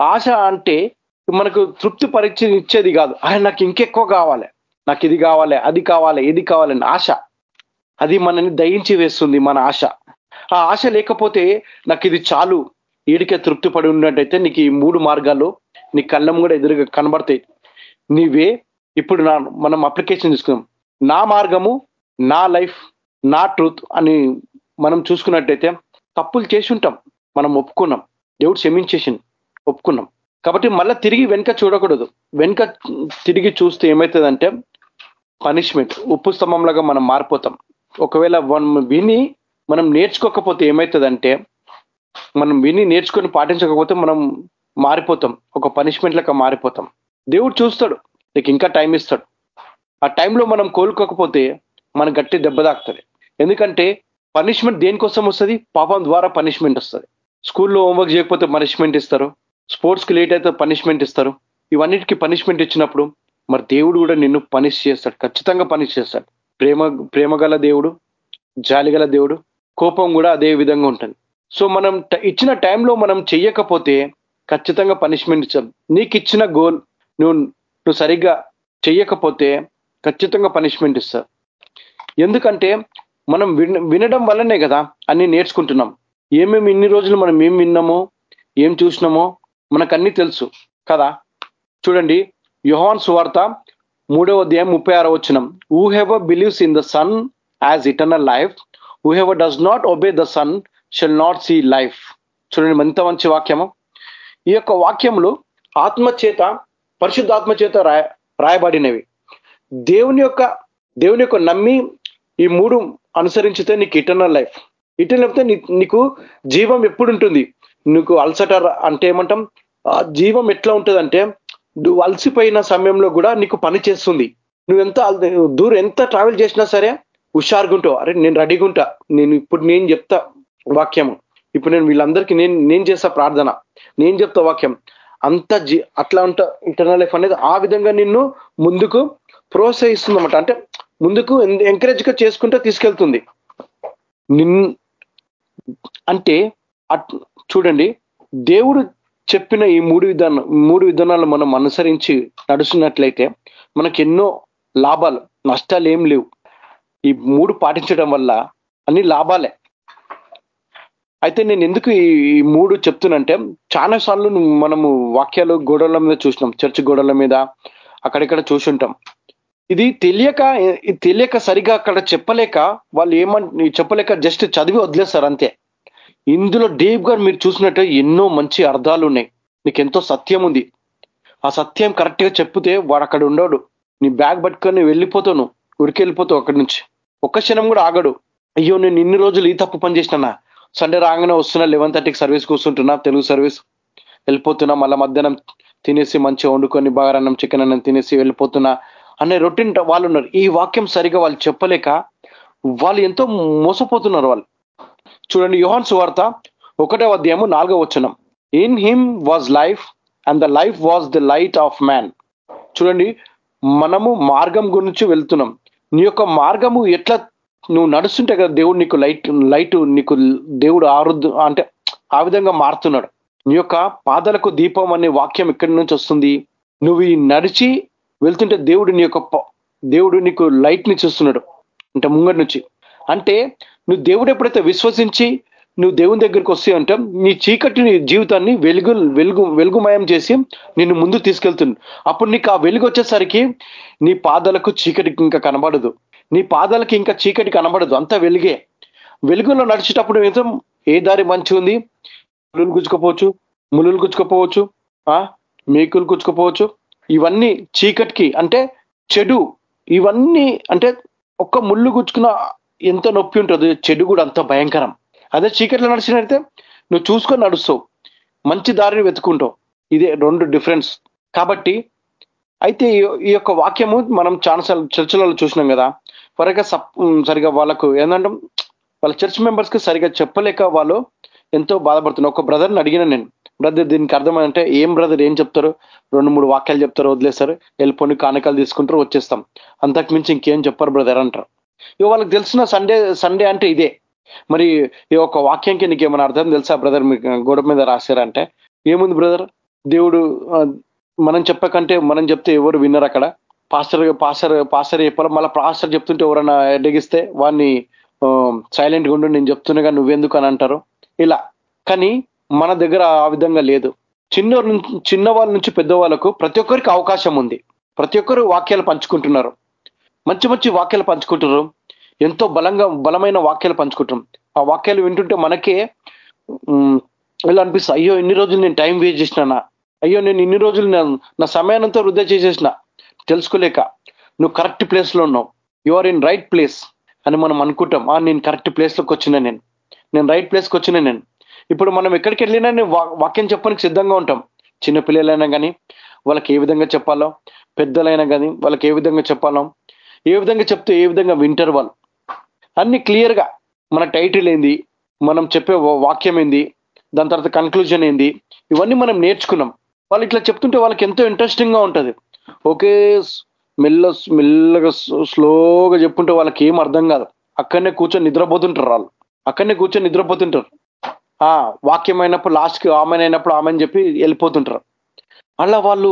ఆశ అంటే మనకు తృప్తి పరీక్ష ఇచ్చేది కాదు. ఆయన నాకు ఇంకెక్కువ కావాలి. నాకు ఇది కావాలి అది కావాలి ఇది కావాలని ఆశ. అది మనని దయించి వేస్తుంది మన ఆశ. ఆ ఆశ లేకపోతే నాకు ఇది చాలు. ఈడికే తృప్తి పడి ఉన్నట్టయితే నీకు ఈ మూడు మార్గాలు నీ కళ్ళం కూడా ఎదురుగా కనబడతాయి. నీవే ఇప్పుడు నా మనం అప్లికేషన్ తీసుకున్నాం నా మార్గము నా లైఫ్ నా ట్రూత్ అని మనం చూసుకున్నట్టయితే తప్పులు చేసి ఉంటాం. మనం ఒప్పుకున్నాం. దేవుడు క్షమించేసింది ఒప్పుకున్నాం. కాబట్టి మళ్ళీ తిరిగి వెనుక చూడకూడదు. వెనుక తిరిగి చూస్తే ఏమవుతుందంటే పనిష్మెంట్ ఉప్పు స్తంభంలాగా మనం మారిపోతాం. ఒకవేళ విని మనం నేర్చుకోకపోతే ఏమవుతుందంటే మనం విని నేర్చుకొని పాటించకపోతే మనం మారిపోతాం. ఒక పనిష్మెంట్ లెక్క మారిపోతాం. దేవుడు చూస్తాడు. నీకు ఇంకా టైం ఇస్తాడు. ఆ టైంలో మనం కోలుకోకపోతే మన గట్టి దెబ్బ తాకుతుంది. ఎందుకంటే పనిష్మెంట్ దేనికోసం వస్తుంది? పాపం ద్వారా పనిష్మెంట్ వస్తుంది. స్కూల్లో హోంవర్క్ చేయకపోతే పనిష్మెంట్ ఇస్తారు. స్పోర్ట్స్కి లేట్ అయితే పనిష్మెంట్ ఇస్తారు. ఇవన్నిటికీ పనిష్మెంట్ ఇచ్చినప్పుడు మరి దేవుడు కూడా నిన్ను పనిష్ చేస్తాడు. ఖచ్చితంగా పనిష్ చేస్తాడు. ప్రేమ ప్రేమ గల దేవుడు జాలి గల దేవుడు కోపం కూడా అదే విధంగా ఉంటుంది. సో మనం ఇచ్చిన టైంలో మనం చెయ్యకపోతే ఖచ్చితంగా పనిష్మెంట్ ఇచ్చాం. నీకు ఇచ్చిన గోల్ నువ్వు నువ్వు సరిగ్గా చెయ్యకపోతే ఖచ్చితంగా పనిష్మెంట్ ఇస్తారు ఎందుకంటే మనం విన వినడం వల్లనే కదా అన్ని నేర్చుకుంటున్నాం. ఏమేమి ఇన్ని రోజులు మనం ఏం విన్నామో ఏం చూసినామో మనకు అన్ని తెలుసు. కదా? చూడండి. యుహాన్ సువార్త మూడవ అధ్యాయం ముప్పై ఆరో వచ్చినం whoever believes in the son has eternal life whoever does not obey the son shall not see life చూడండి. ఎంత మంచి వాక్యము. ఈ యొక్క వాక్యములు ఆత్మచేత పరిశుద్ధాత్మ చేత రాయ రాయబడినవి. దేవుని యొక్క దేవుని యొక్క నమ్మి ఈ మూడు అనుసరించితే నీకు ఇటర్నల్ లైఫ్ ఇటర్నల్ అయితే నీకు జీవం ఎప్పుడు ఉంటుంది? నీకు అల్సటర్ అంటే ఏమంటాం? ఆ జీవం ఎట్లా ఉంటుందంటే నువ్వు అలసిపోయిన సమయంలో కూడా నీకు పని చేస్తుంది. నువ్వు ఎంత దూరం ఎంత ట్రావెల్ చేసినా సరే హుషారుగా ఉంటావు. అరే నేను రెడీగా ఉంటా. నేను ఇప్పుడు నేను చెప్తా వాక్యము. ఇప్పుడు నేను వీళ్ళందరికీ నేను నేను చేస్తా ప్రార్థన. నేను చెప్తా వాక్యం. అంత జీ అట్లా ఉంట ఇంటర్నల్ లైఫ్ అనేది ఆ విధంగా నిన్ను ముందుకు ప్రోత్సహిస్తుంది అనమాట అంటే ముందుకు ఎంకరేజ్గా చేసుకుంటూ తీసుకెళ్తుంది. నిన్ అంటే చూడండి. దేవుడు చెప్పిన ఈ మూడు విధానం మూడు విధానాలు మనం అనుసరించి నడుస్తున్నట్లయితే మనకి ఎన్నో లాభాలు నష్టాలు ఏం లేవు. ఈ మూడు పాటించడం వల్ల అన్ని లాభాలే. అయితే నేను ఎందుకు ఈ మూడు చెప్తున్నంటే చాలా సార్లు మనము వాక్యాలు గోడల మీద చూసినాం చర్చ్ గోడల మీద అక్కడిక్కడ చూసుంటాం. ఇది తెలియక ఇది తెలియక సరిగా అక్కడ చెప్పలేక వాళ్ళు ఏమంట చెప్పలేక జస్ట్ చదివి వదిలేస్తారు అంతే. ఇందులో డీప్గా మీరు చూసినట్టు ఎన్నో మంచి అర్థాలు ఉన్నాయి. నీకు ఎంతో సత్యం ఉంది. ఆ సత్యం కరెక్ట్గా చెప్తే వాడు అక్కడ ఉండడు. నీ బ్యాగ్ పట్టుకొని వెళ్ళిపోతావు నువ్వు. ఉరికి వెళ్ళిపోతావు అక్కడి నుంచి. ఒక్క క్షణం కూడా ఆగడు. అయ్యో నేను ఇన్ని రోజులు ఈ తప్పు పని చేసినా సండే రాగానే వస్తున్నా లెవెన్ థర్టీకి సర్వీస్ కూర్చుంటున్నా తెలుగు సర్వీస్. వెళ్ళిపోతున్నా మళ్ళీ మధ్యాహ్నం తినేసి మంచిగా వండుకొని బాగారన్నం చికెన్ అన్నం తినేసి వెళ్ళిపోతున్నా అనే రొటీన్ వాళ్ళు ఉన్నారు. ఈ వాక్యం సరిగా వాళ్ళు చెప్పలేక వాళ్ళు ఎంతో మోసపోతున్నారు వాళ్ళు. చూడండి యోహాన్ సువార్త ఒకటో అధ్యాయము నాలుగో వచనం. In him was life and the life was the light of man చూడండి మనము మార్గం గురించి వెళ్తున్నాం. నీ యొక్క మార్గము ఎట్లా నువ్వు నడుస్తుంటే కదా దేవుడు నీకు లైట్ లైట్ నీకు దేవుడు ఆరుద్దు అంటే ఆ విధంగా మారుతున్నాడు. నీ యొక్క పాదలకు దీపం అనే వాక్యం ఇక్కడి నుంచి వస్తుంది? నువ్వు నడిచి వెళ్తుంటే దేవుడు నీ యొక్క దేవుడు నీకు లైట్ని చూస్తున్నాడు. అంటే ముంగడి నుంచి. అంటే నువ్వు దేవుడు ఎప్పుడైతే విశ్వసించి నువ్వు దేవుని దగ్గరికి వస్తే అంటే నీ చీకటిని జీవితాన్ని వెలుగు వెలుగు వెలుగుమయం చేసి నిన్ను ముందు తీసుకెళ్తుంది. అప్పుడు నీకు ఆ వెలుగు వచ్చేసరికి నీ పాదాలకు చీకటి ఇంకా కనబడదు. నీ పాదాలకి ఇంకా చీకటి కనబడదు. అంత వెలుగే. వెలుగులో నడిచేటప్పుడు ఏదో ఏ దారి మంచి ఉంది? ములులు గుచ్చుకోపోవచ్చు ములులు గుచ్చుకోపోవచ్చు ఆ? మేకులు గుచ్చుకోపోవచ్చు. ఇవన్నీ చీకటికి అంటే చెడు. ఇవన్నీ అంటే ఒక్క ముళ్ళు గుచ్చుకున్న ఎంత నొప్పి ఉంటుంది చెడు కూడా అంత భయంకరం. అదే చీకట్లో నడిచినట్టే నువ్వు చూసుకొని నడుస్తావు. మంచి దారిని వెతుకుంటావు ఇదే రెండు డిఫరెన్స్ కాబట్టి అయితే ఈ- ఈ యొక్క వాక్యము మనం చాలాసార్లు చర్చలలో చూసినాం కదా. త్వరగా సప్ సరిగా వాళ్ళకు ఏంటంటే వాళ్ళ చర్చ్ మెంబర్స్కి సరిగా చెప్పలేక వాళ్ళు ఎంతో బాధపడుతున్నారు. ఒక బ్రదర్ని అడిగిన నేను బ్రదర్ దీనికి అర్థమంటే ఏం బ్రదర్ ఏం చెప్తారు? రెండు మూడు వాక్యాలు చెప్తారు వదిలేస్తారు. వెళ్ళిపోయి కానుకలు తీసుకుంటారు వచ్చేస్తాం. అంతకు మించి ఇంకేం చెప్పారు బ్రదర్ అంటారు. వాళ్ళకి తెలిసిన సండే సండే అంటే ఇదే. మరి ఈ ఒక వాక్యంకి నీకు అర్థం తెలుసా బ్రదర్ మీకు గోడ మీద రాశారంటే ఏముంది బ్రదర్ దేవుడు మనం చెప్పకంటే మనం చెప్తే ఎవరు విన్నారు అక్కడ? పాస్టర్ పాస్టర్ పాస్టర్ చెప్పాలి? మళ్ళీ పాస్టర్ చెప్తుంటే ఎవరైనా ఎడ్డగిస్తే వాడిని సైలెంట్గా ఉండు నేను చెప్తున్నాగా నువ్వెందుకు అని అంటారు? ఇలా. కానీ మన దగ్గర ఆ విధంగా లేదు. చిన్న చిన్న వాళ్ళ నుంచి పెద్దవాళ్ళకు ప్రతి ఒక్కరికి అవకాశం ఉంది. ప్రతి ఒక్కరు వాక్యాలు పంచుకుంటున్నారు. మంచి మంచి వాక్యాలు పంచుకుంటారు ఎంతో బలంగా బలమైన వాక్యాలు పంచుకుంటాం ఆ వాక్యాలు వింటుంటే మనకే ఇలా అనిపిస్తుంది? అయ్యో ఇన్ని రోజులు నేను టైం వేస్ట్ చేసినానా? అయ్యో నేను ఇన్ని రోజులు నా- నా సమయానంతా వృధా చేసేసిన. తెలుసుకోలేక నువ్వు కరెక్ట్ ప్లేస్లో ఉన్నావు. You are in right place అని మనం అనుకుంటాం. ఆ నేను కరెక్ట్ ప్లేస్లోకి వచ్చిన నేను. నేను రైట్ ప్లేస్కి వచ్చిన నేను. ఇప్పుడు మనం ఎక్కడికి వెళ్ళినా నేను వా- వాక్యం చెప్పడానికి సిద్ధంగా ఉంటాం. చిన్న పిల్లలైనా కానీ వాళ్ళకి ఏ విధంగా చెప్పాలో పెద్దలైనా కానీ వాళ్ళకి ఏ విధంగా చెప్పాలో ఏ విధంగా చెప్తే ఏ విధంగా వింటారు వాళ్ళు? అన్ని క్లియర్గా మన టైటిల్ ఏంది? మనం చెప్పే వా- వాక్యం ఏంది? దాని తర్వాత కన్క్లూజన్ ఏంది? ఇవన్నీ మనం నేర్చుకున్నాం. వాళ్ళు ఇట్లా చెప్తుంటే వాళ్ళకి ఎంతో ఇంట్రెస్టింగ్గా ఉంటుంది. ఓకే మెల్ల మెల్లగా స్లోగా చెప్పుంటే వాళ్ళకి ఏం అర్థం కాదు. అక్కడనే కూర్చొని నిద్రపోతుంటారు వాళ్ళు. అక్కడనే కూర్చొని నిద్రపోతుంటారు. వాక్యం అయినప్పుడు లాస్ట్కి ఆమెన్ అయినప్పుడు ఆమెన్ చెప్పి వెళ్ళిపోతుంటారు. అలా వాళ్ళు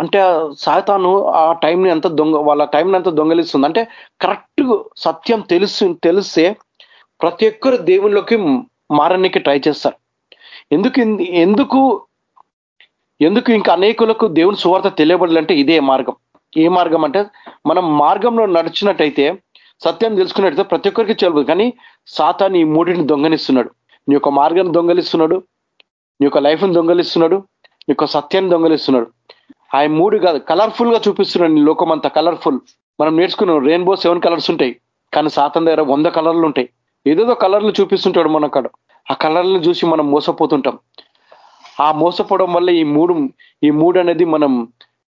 అంటే సాతాను ఆ టైంని అంత దొంగ వాళ్ళ టైంని ఎంత దొంగలిస్తుంది. అంటే కరెక్ట్ సత్యం తెలుసు తెలిస్తే ప్రతి ఒక్కరు దేవుళ్ళకి మారడానికి ట్రై చేస్తారు. ఎందుకు ఎందుకు ఎందుకు ఇంకా అనేకులకు దేవుని సువార్త తెలియబడాలంటే ఇదే మార్గం. ఏ మార్గం అంటే మనం మార్గంలో నడిచినట్టయితే సత్యం తెలుసుకున్నట్టయితే ప్రతి ఒక్కరికి తెలియదు. కానీ సాతాన్ ఈ మూడిని దొంగలిస్తున్నాడు నీ యొక్క మార్గాన్ని దొంగలిస్తున్నాడు. నీ యొక్క లైఫ్ని దొంగలిస్తున్నాడు. నీకు సత్యాన్ని దొంగలిస్తున్నాడు. ఆ మూడు కాదు కలర్ఫుల్గా చూపిస్తున్నాడు నీ లోకం అంతా కలర్ఫుల్ మనం నేర్చుకున్నాం రెయిన్బో సెవెన్ కలర్స్ ఉంటాయి కానీ సాతం దగ్గర వంద కలర్లు ఉంటాయి. ఏదేదో కలర్లు చూపిస్తుంటాడు మన అక్కడ ఆ కలర్లను చూసి మనం మోసపోతుంటాం. ఆ మోసపోవడం వల్ల ఈ మూడు ఈ మూడు అనేది మనం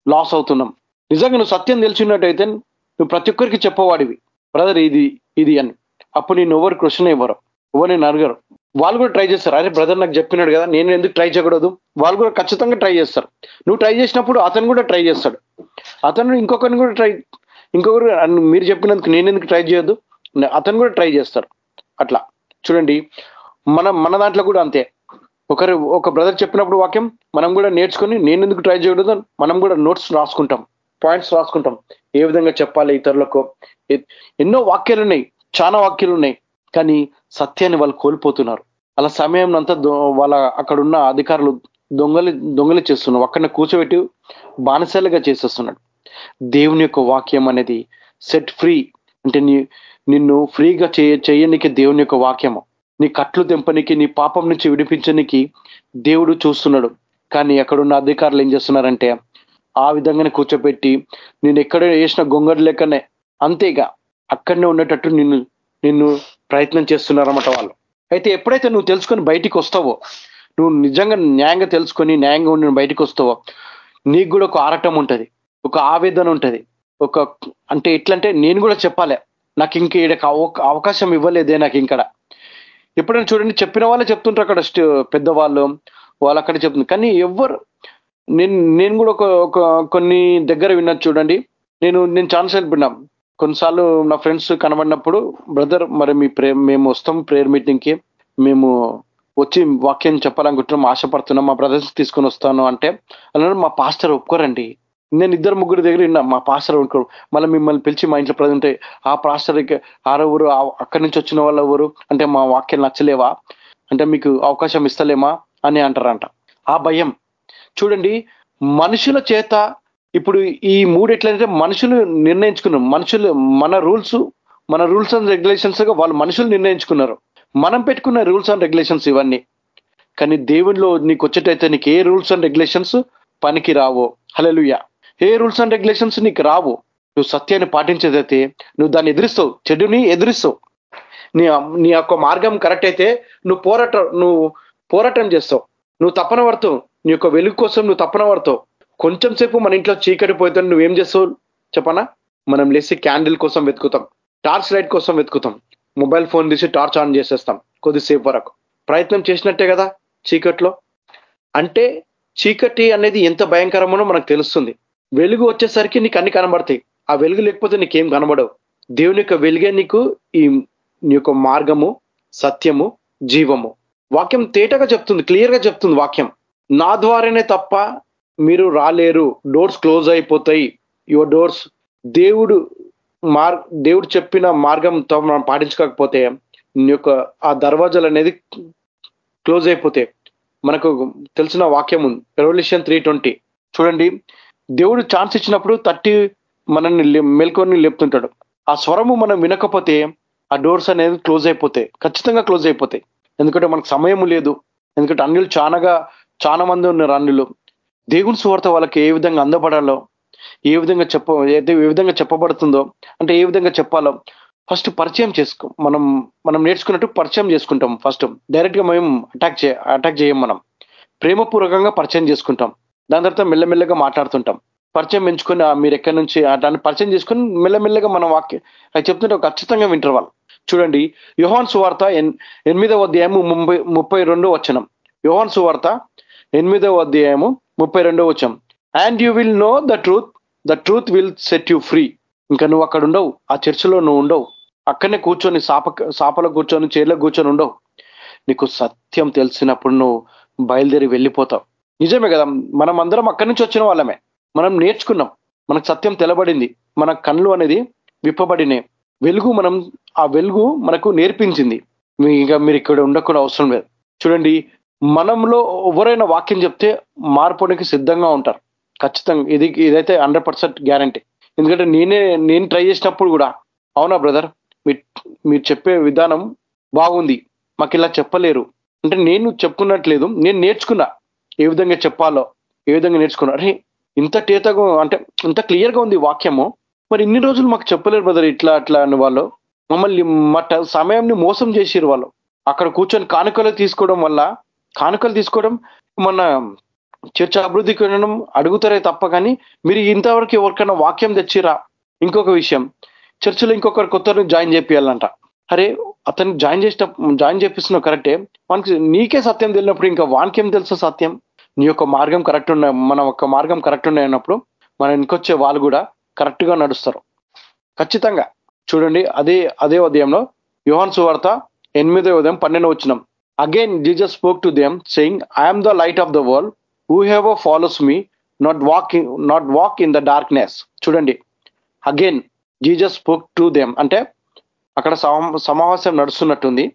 లాస్ అవుతున్నాం. నిజంగా నువ్వు సత్యం తెలిసినట్టయితే నువ్వు ప్రతి ఒక్కరికి చెప్పవాడివి. బ్రదర్ ఇది ఇది అని. అప్పుడు నేను ఎవరు క్వశ్చన్ ఇవ్వరు ఎవరు నేను అడగరు. వాళ్ళు కూడా ట్రై చేస్తారు. అరే బ్రదర్ నాకు చెప్పినాడు కదా నేను ఎందుకు ట్రై చేయకూడదు? వాళ్ళు కూడా ఖచ్చితంగా ట్రై చేస్తారు. నువ్వు ట్రై చేసినప్పుడు అతను కూడా ట్రై చేస్తాడు. అతను ఇంకొకరిని కూడా ట్రై ఇంకొకరు మీరు చెప్పినందుకు నేను ఎందుకు ట్రై చేయొద్దు? అతను కూడా ట్రై చేస్తారు. అట్లా. చూడండి మనం మన దాంట్లో కూడా అంతే. ఒకరు ఒక బ్రదర్ చెప్పినప్పుడు వాక్యం మనం కూడా నేర్చుకొని నేను ఎందుకు ట్రై చేయకూడదు? మనం కూడా నోట్స్ రాసుకుంటాం. పాయింట్స్ రాసుకుంటాం. ఏ విధంగా చెప్పాలి ఇతరులకు? ఎన్నో వాక్యాలు ఉన్నాయి. చాలా వాక్యాలు ఉన్నాయి. కానీ సత్యాన్ని వాళ్ళు కోల్పోతున్నారు. అలా సమయం అంతా దొ- వాళ్ళ అక్కడ ఉన్న అధికారులు దొంగలి దొంగలి చేస్తున్నారు. అక్కడ కూర్చోబెట్టి బానిసలుగా చేసేస్తున్నాడు. దేవుని యొక్క వాక్యం అనేది సెట్ ఫ్రీ అంటే నీ నిన్ను ఫ్రీగా చేయ చేయనికి దేవుని యొక్క వాక్యము. నీ కట్లు తెంపనికి నీ పాపం నుంచి విడిపించనికి దేవుడు చూస్తున్నాడు. కానీ అక్కడున్న అధికారులు ఏం చేస్తున్నారంటే ఆ విధంగానే కూర్చోబెట్టి నేను ఎక్కడ వేసిన గొంగడు లెక్కనే అంతేగా. అక్కడనే ఉండేటట్టు నిన్ను నిన్ను ప్రయత్నం చేస్తున్నారన్నమాట వాళ్ళు. అయితే ఎప్పుడైతే నువ్వు తెలుసుకొని బయటికి వస్తావో నువ్వు నిజంగా న్యాయంగా తెలుసుకొని న్యాయంగా ఉండి బయటికి వస్తావో నీకు కూడా ఒక ఆరటం ఉంటుంది ఒక ఆవేదన ఉంటుంది ఒక అంటే ఎట్లంటే నేను కూడా చెప్పాలి నాకు ఇంక ఈడకి అవకాశం ఇవ్వలేదే నాకు ఇక్కడ ఎప్పుడైనా చూడండి చెప్పిన వాళ్ళే చెప్తుంటారు అక్కడ పెద్దవాళ్ళు వాళ్ళు అక్కడ చెప్తుంది కానీ ఎవ్వరు నేను నేను కూడా ఒక ఒక కొన్ని దగ్గర విన్నది చూడండి నేను నేను ఛాన్స్ విన్నా కొన్నిసార్లు నా ఫ్రెండ్స్ కనబడినప్పుడు బ్రదర్ మరి మీ ప్రే మేము వస్తాం ప్రేయర్ మీటింగ్కి మేము వచ్చి వాక్యం చెప్పాలనుకుంటున్నాం ఆశపడుతున్నాం మా బ్రదర్స్ తీసుకొని వస్తాను అంటే అలా మా పాస్టర్ ఒప్పుకోరండి. నేను ఇద్దరు ముగ్గురు దగ్గర ఉన్నా మా పాస్టర్ ఒప్పుకోరు. మళ్ళీ మిమ్మల్ని పిలిచి మా ఇంట్లో ప్రజెంట్ ఆ పాస్టర్ ఆరెవరు అక్కడి నుంచి వచ్చిన వాళ్ళు ఎవరు అంటే మా వాక్యం నచ్చలేవా? అంటే మీకు అవకాశం ఇస్తలేమా? అని అంటారంట. ఆ భయం. చూడండి మనుషుల చేత ఇప్పుడు ఈ మూడు ఎట్లంటే మనుషులు నిర్ణయించుకున్నారు. మనుషులు మన రూల్స్ మన రూల్స్ అండ్ రెగ్యులేషన్స్గా వాళ్ళు మనుషులు నిర్ణయించుకున్నారు. మనం పెట్టుకున్న రూల్స్ అండ్ రెగ్యులేషన్స్ ఇవన్నీ. కానీ దేవుడిలో నీకు వచ్చేటైతే నీకు ఏ రూల్స్ అండ్ రెగ్యులేషన్స్ పనికి రావో హలలుయ ఏ రూల్స్ అండ్ రెగ్యులేషన్స్ నీకు రావు. నువ్వు సత్యాన్ని పాటించేదైతే నువ్వు దాన్ని ఎదిరిస్తావు. చెడుని ఎదిరిస్తావు. నీ నీ యొక్క మార్గం కరెక్ట్ అయితే నువ్వు పోరాటం నువ్వు పోరాటం చేస్తావు. నువ్వు తప్పన పడతావు. నీ యొక్క వెలుగు కోసం నువ్వు తప్పన పడతావు. కొంచెం సేపు మన ఇంట్లో చీకటి పోతే నువ్వేం చేస్తావు? చెప్పనా? మనం లేచి క్యాండిల్ కోసం వెతుకుతాం. టార్చ్ లైట్ కోసం వెతుకుతాం. మొబైల్ ఫోన్ తీసి టార్చ్ ఆన్ చేసేస్తాం. కొద్దిసేపు వరకు. ప్రయత్నం చేసినట్టే కదా చీకట్లో? అంటే చీకటి అనేది ఎంత భయంకరమనో మనకు తెలుస్తుంది. వెలుగు వచ్చేసరికి నీకు అన్ని కనబడతాయి. ఆ వెలుగు లేకపోతే నీకేం కనబడవు. దేవుని యొక్క వెలుగే నీకు ఈ నీ యొక్క మార్గము సత్యము జీవము. వాక్యం తేటగా చెప్తుంది క్లియర్గా చెప్తుంది వాక్యం. నా ద్వారానే తప్ప మీరు రాలేరు. డోర్స్ క్లోజ్ అయిపోతాయి. యువర్ డోర్స్ దేవుడు మార్ దేవుడు చెప్పిన మార్గంతో మనం పాటించకపోతే నీ యొక్క ఆ దర్వాజాలు అనేది క్లోజ్ అయిపోతాయి. మనకు తెలిసిన వాక్యం ఉంది రెవల్యూషన్ త్రీ ట్వంటీ చూడండి. దేవుడు ఛాన్స్ ఇచ్చినప్పుడు తట్టి మనల్ని మెల్కొని లేపుతుంటాడు. ఆ స్వరము మనం వినకపోతే ఆ డోర్స్ అనేది క్లోజ్ అయిపోతాయి. ఖచ్చితంగా క్లోజ్ అయిపోతాయి. ఎందుకంటే మనకు సమయం లేదు. ఎందుకంటే అన్యులు చాలాగా చాలా మంది ఉన్నారు అన్యులు. దేవుని సువార్త వాళ్ళకి ఏ విధంగా అందబడాలో ఏ విధంగా చెప్ప ఏ విధంగా చెప్పబడుతుందో అంటే ఏ విధంగా చెప్పాలో ఫస్ట్ పరిచయం చేసుకో మనం మనం నేర్చుకున్నట్టు పరిచయం చేసుకుంటాం ఫస్ట్. డైరెక్ట్గా మేము అటాక్ చే అటాక్ చేయం మనం. ప్రేమపూర్వకంగా పరిచయం చేసుకుంటాం. దాని తర్వాత మెల్లమెల్లగా మాట్లాడుతుంటాం. పరిచయం పెంచుకొని "ఆ, మీరు ఎక్కడి నుంచి దాన్ని పరిచయం చేసుకొని మెల్లమెల్లగా మనం వాక్య అది చెప్తుంటే ఖచ్చితంగా వింటారు వాళ్ళు. చూడండి యోహాన్ సువార్త ఎన్- ఎనిమిదవ అధ్యాయము ముప్పై ముప్పై రెండో వచనం. యోహాన్ సువార్త ఎనిమిదవ అధ్యాయము ముప్పై రెండో వచ్చాం and you will know the truth the truth will set you free ఇంకా నువ్వు అక్కడ ఉండవు. ఆ చర్చిలో నువ్వు ఉండవు. అక్కడనే కూర్చొని సాప సాపలో కూర్చొని చైర్లో కూర్చొని ఉండవు. నీకు సత్యం తెలిసినప్పుడు నువ్వు బయలుదేరి వెళ్ళిపోతావు. నిజమే కదా మనం అందరం అక్కడి నుంచి వచ్చిన వాళ్ళమే. మనం నేర్చుకున్నాం. మనకు సత్యం తెలబడింది. మన కళ్ళు అనేది విప్పబడినాయి. వెలుగు మనం ఆ వెలుగు మనకు నేర్పించింది. ఇంకా మీరు ఇక్కడ ఉండకుండా అవసరం లేదు. చూడండి మనంలో ఎవరైనా వాక్యం చెప్తే మార్పునికి సిద్ధంగా ఉంటారు. ఖచ్చితంగా. ఇది ఇదైతే హండ్రెడ్ పర్సెంట్ గ్యారంటీ. ఎందుకంటే నేనే నేను ట్రై చేసినప్పుడు కూడా అవునా బ్రదర్? మీ మీరు చెప్పే విధానం బాగుంది. మాకు ఇలా చెప్పలేరు. అంటే నేను చెప్పుకున్నట్లేదు. నేను నేర్చుకున్నా. ఏ విధంగా చెప్పాలో ఏ విధంగా నేర్చుకున్నా. అరే ఇంత టేతగా అంటే ఇంత క్లియర్గా ఉంది వాక్యము. మరి ఇన్ని రోజులు మాకు చెప్పలేరు బ్రదర్ ఇట్లా అట్లా అని వాళ్ళు. మమ్మల్ని మా సమయాన్ని మోసం చేసిరు వాళ్ళు. అక్కడ కూర్చొని కానుకలు తీసుకోవడం వల్ల కానుకలు తీసుకోవడం మన చర్చ అభివృద్ధికి కొనడం అడుగుతారే తప్ప కానీ మీరు ఇంతవరకు ఎవరికైనా వాక్యం తెచ్చిరా? ఇంకొక విషయం. చర్చిలో ఇంకొకరు కొత్త జాయిన్ చేపియాలంట. అరే అతను జాయిన్ చేసిన జాయిన్ చేపిస్తున్నావు కరెక్టే. మనకి నీకే సత్యం తెలియనప్పుడు ఇంకా వానికేం తెలుసు సత్యం? నీ యొక్క మార్గం కరెక్ట్ ఉన్న మన యొక్క మార్గం కరెక్ట్ ఉన్నాయన్నప్పుడు మన ఇంకొచ్చే వాళ్ళు కూడా కరెక్ట్గా నడుస్తారు. ఖచ్చితంగా. చూడండి అదే అదే ఉదయంలో యువన్ సువార్త ఎనిమిదో ఉదయం పన్నెండు వచ్చినాం again Jesus spoke to them saying I am the light of the world who have follows me not walk not walk in the darkness చూడండి. Again Jesus spoke to them అంటే అక్కడ సమావేశం నడుస్తున్నట్టుంది.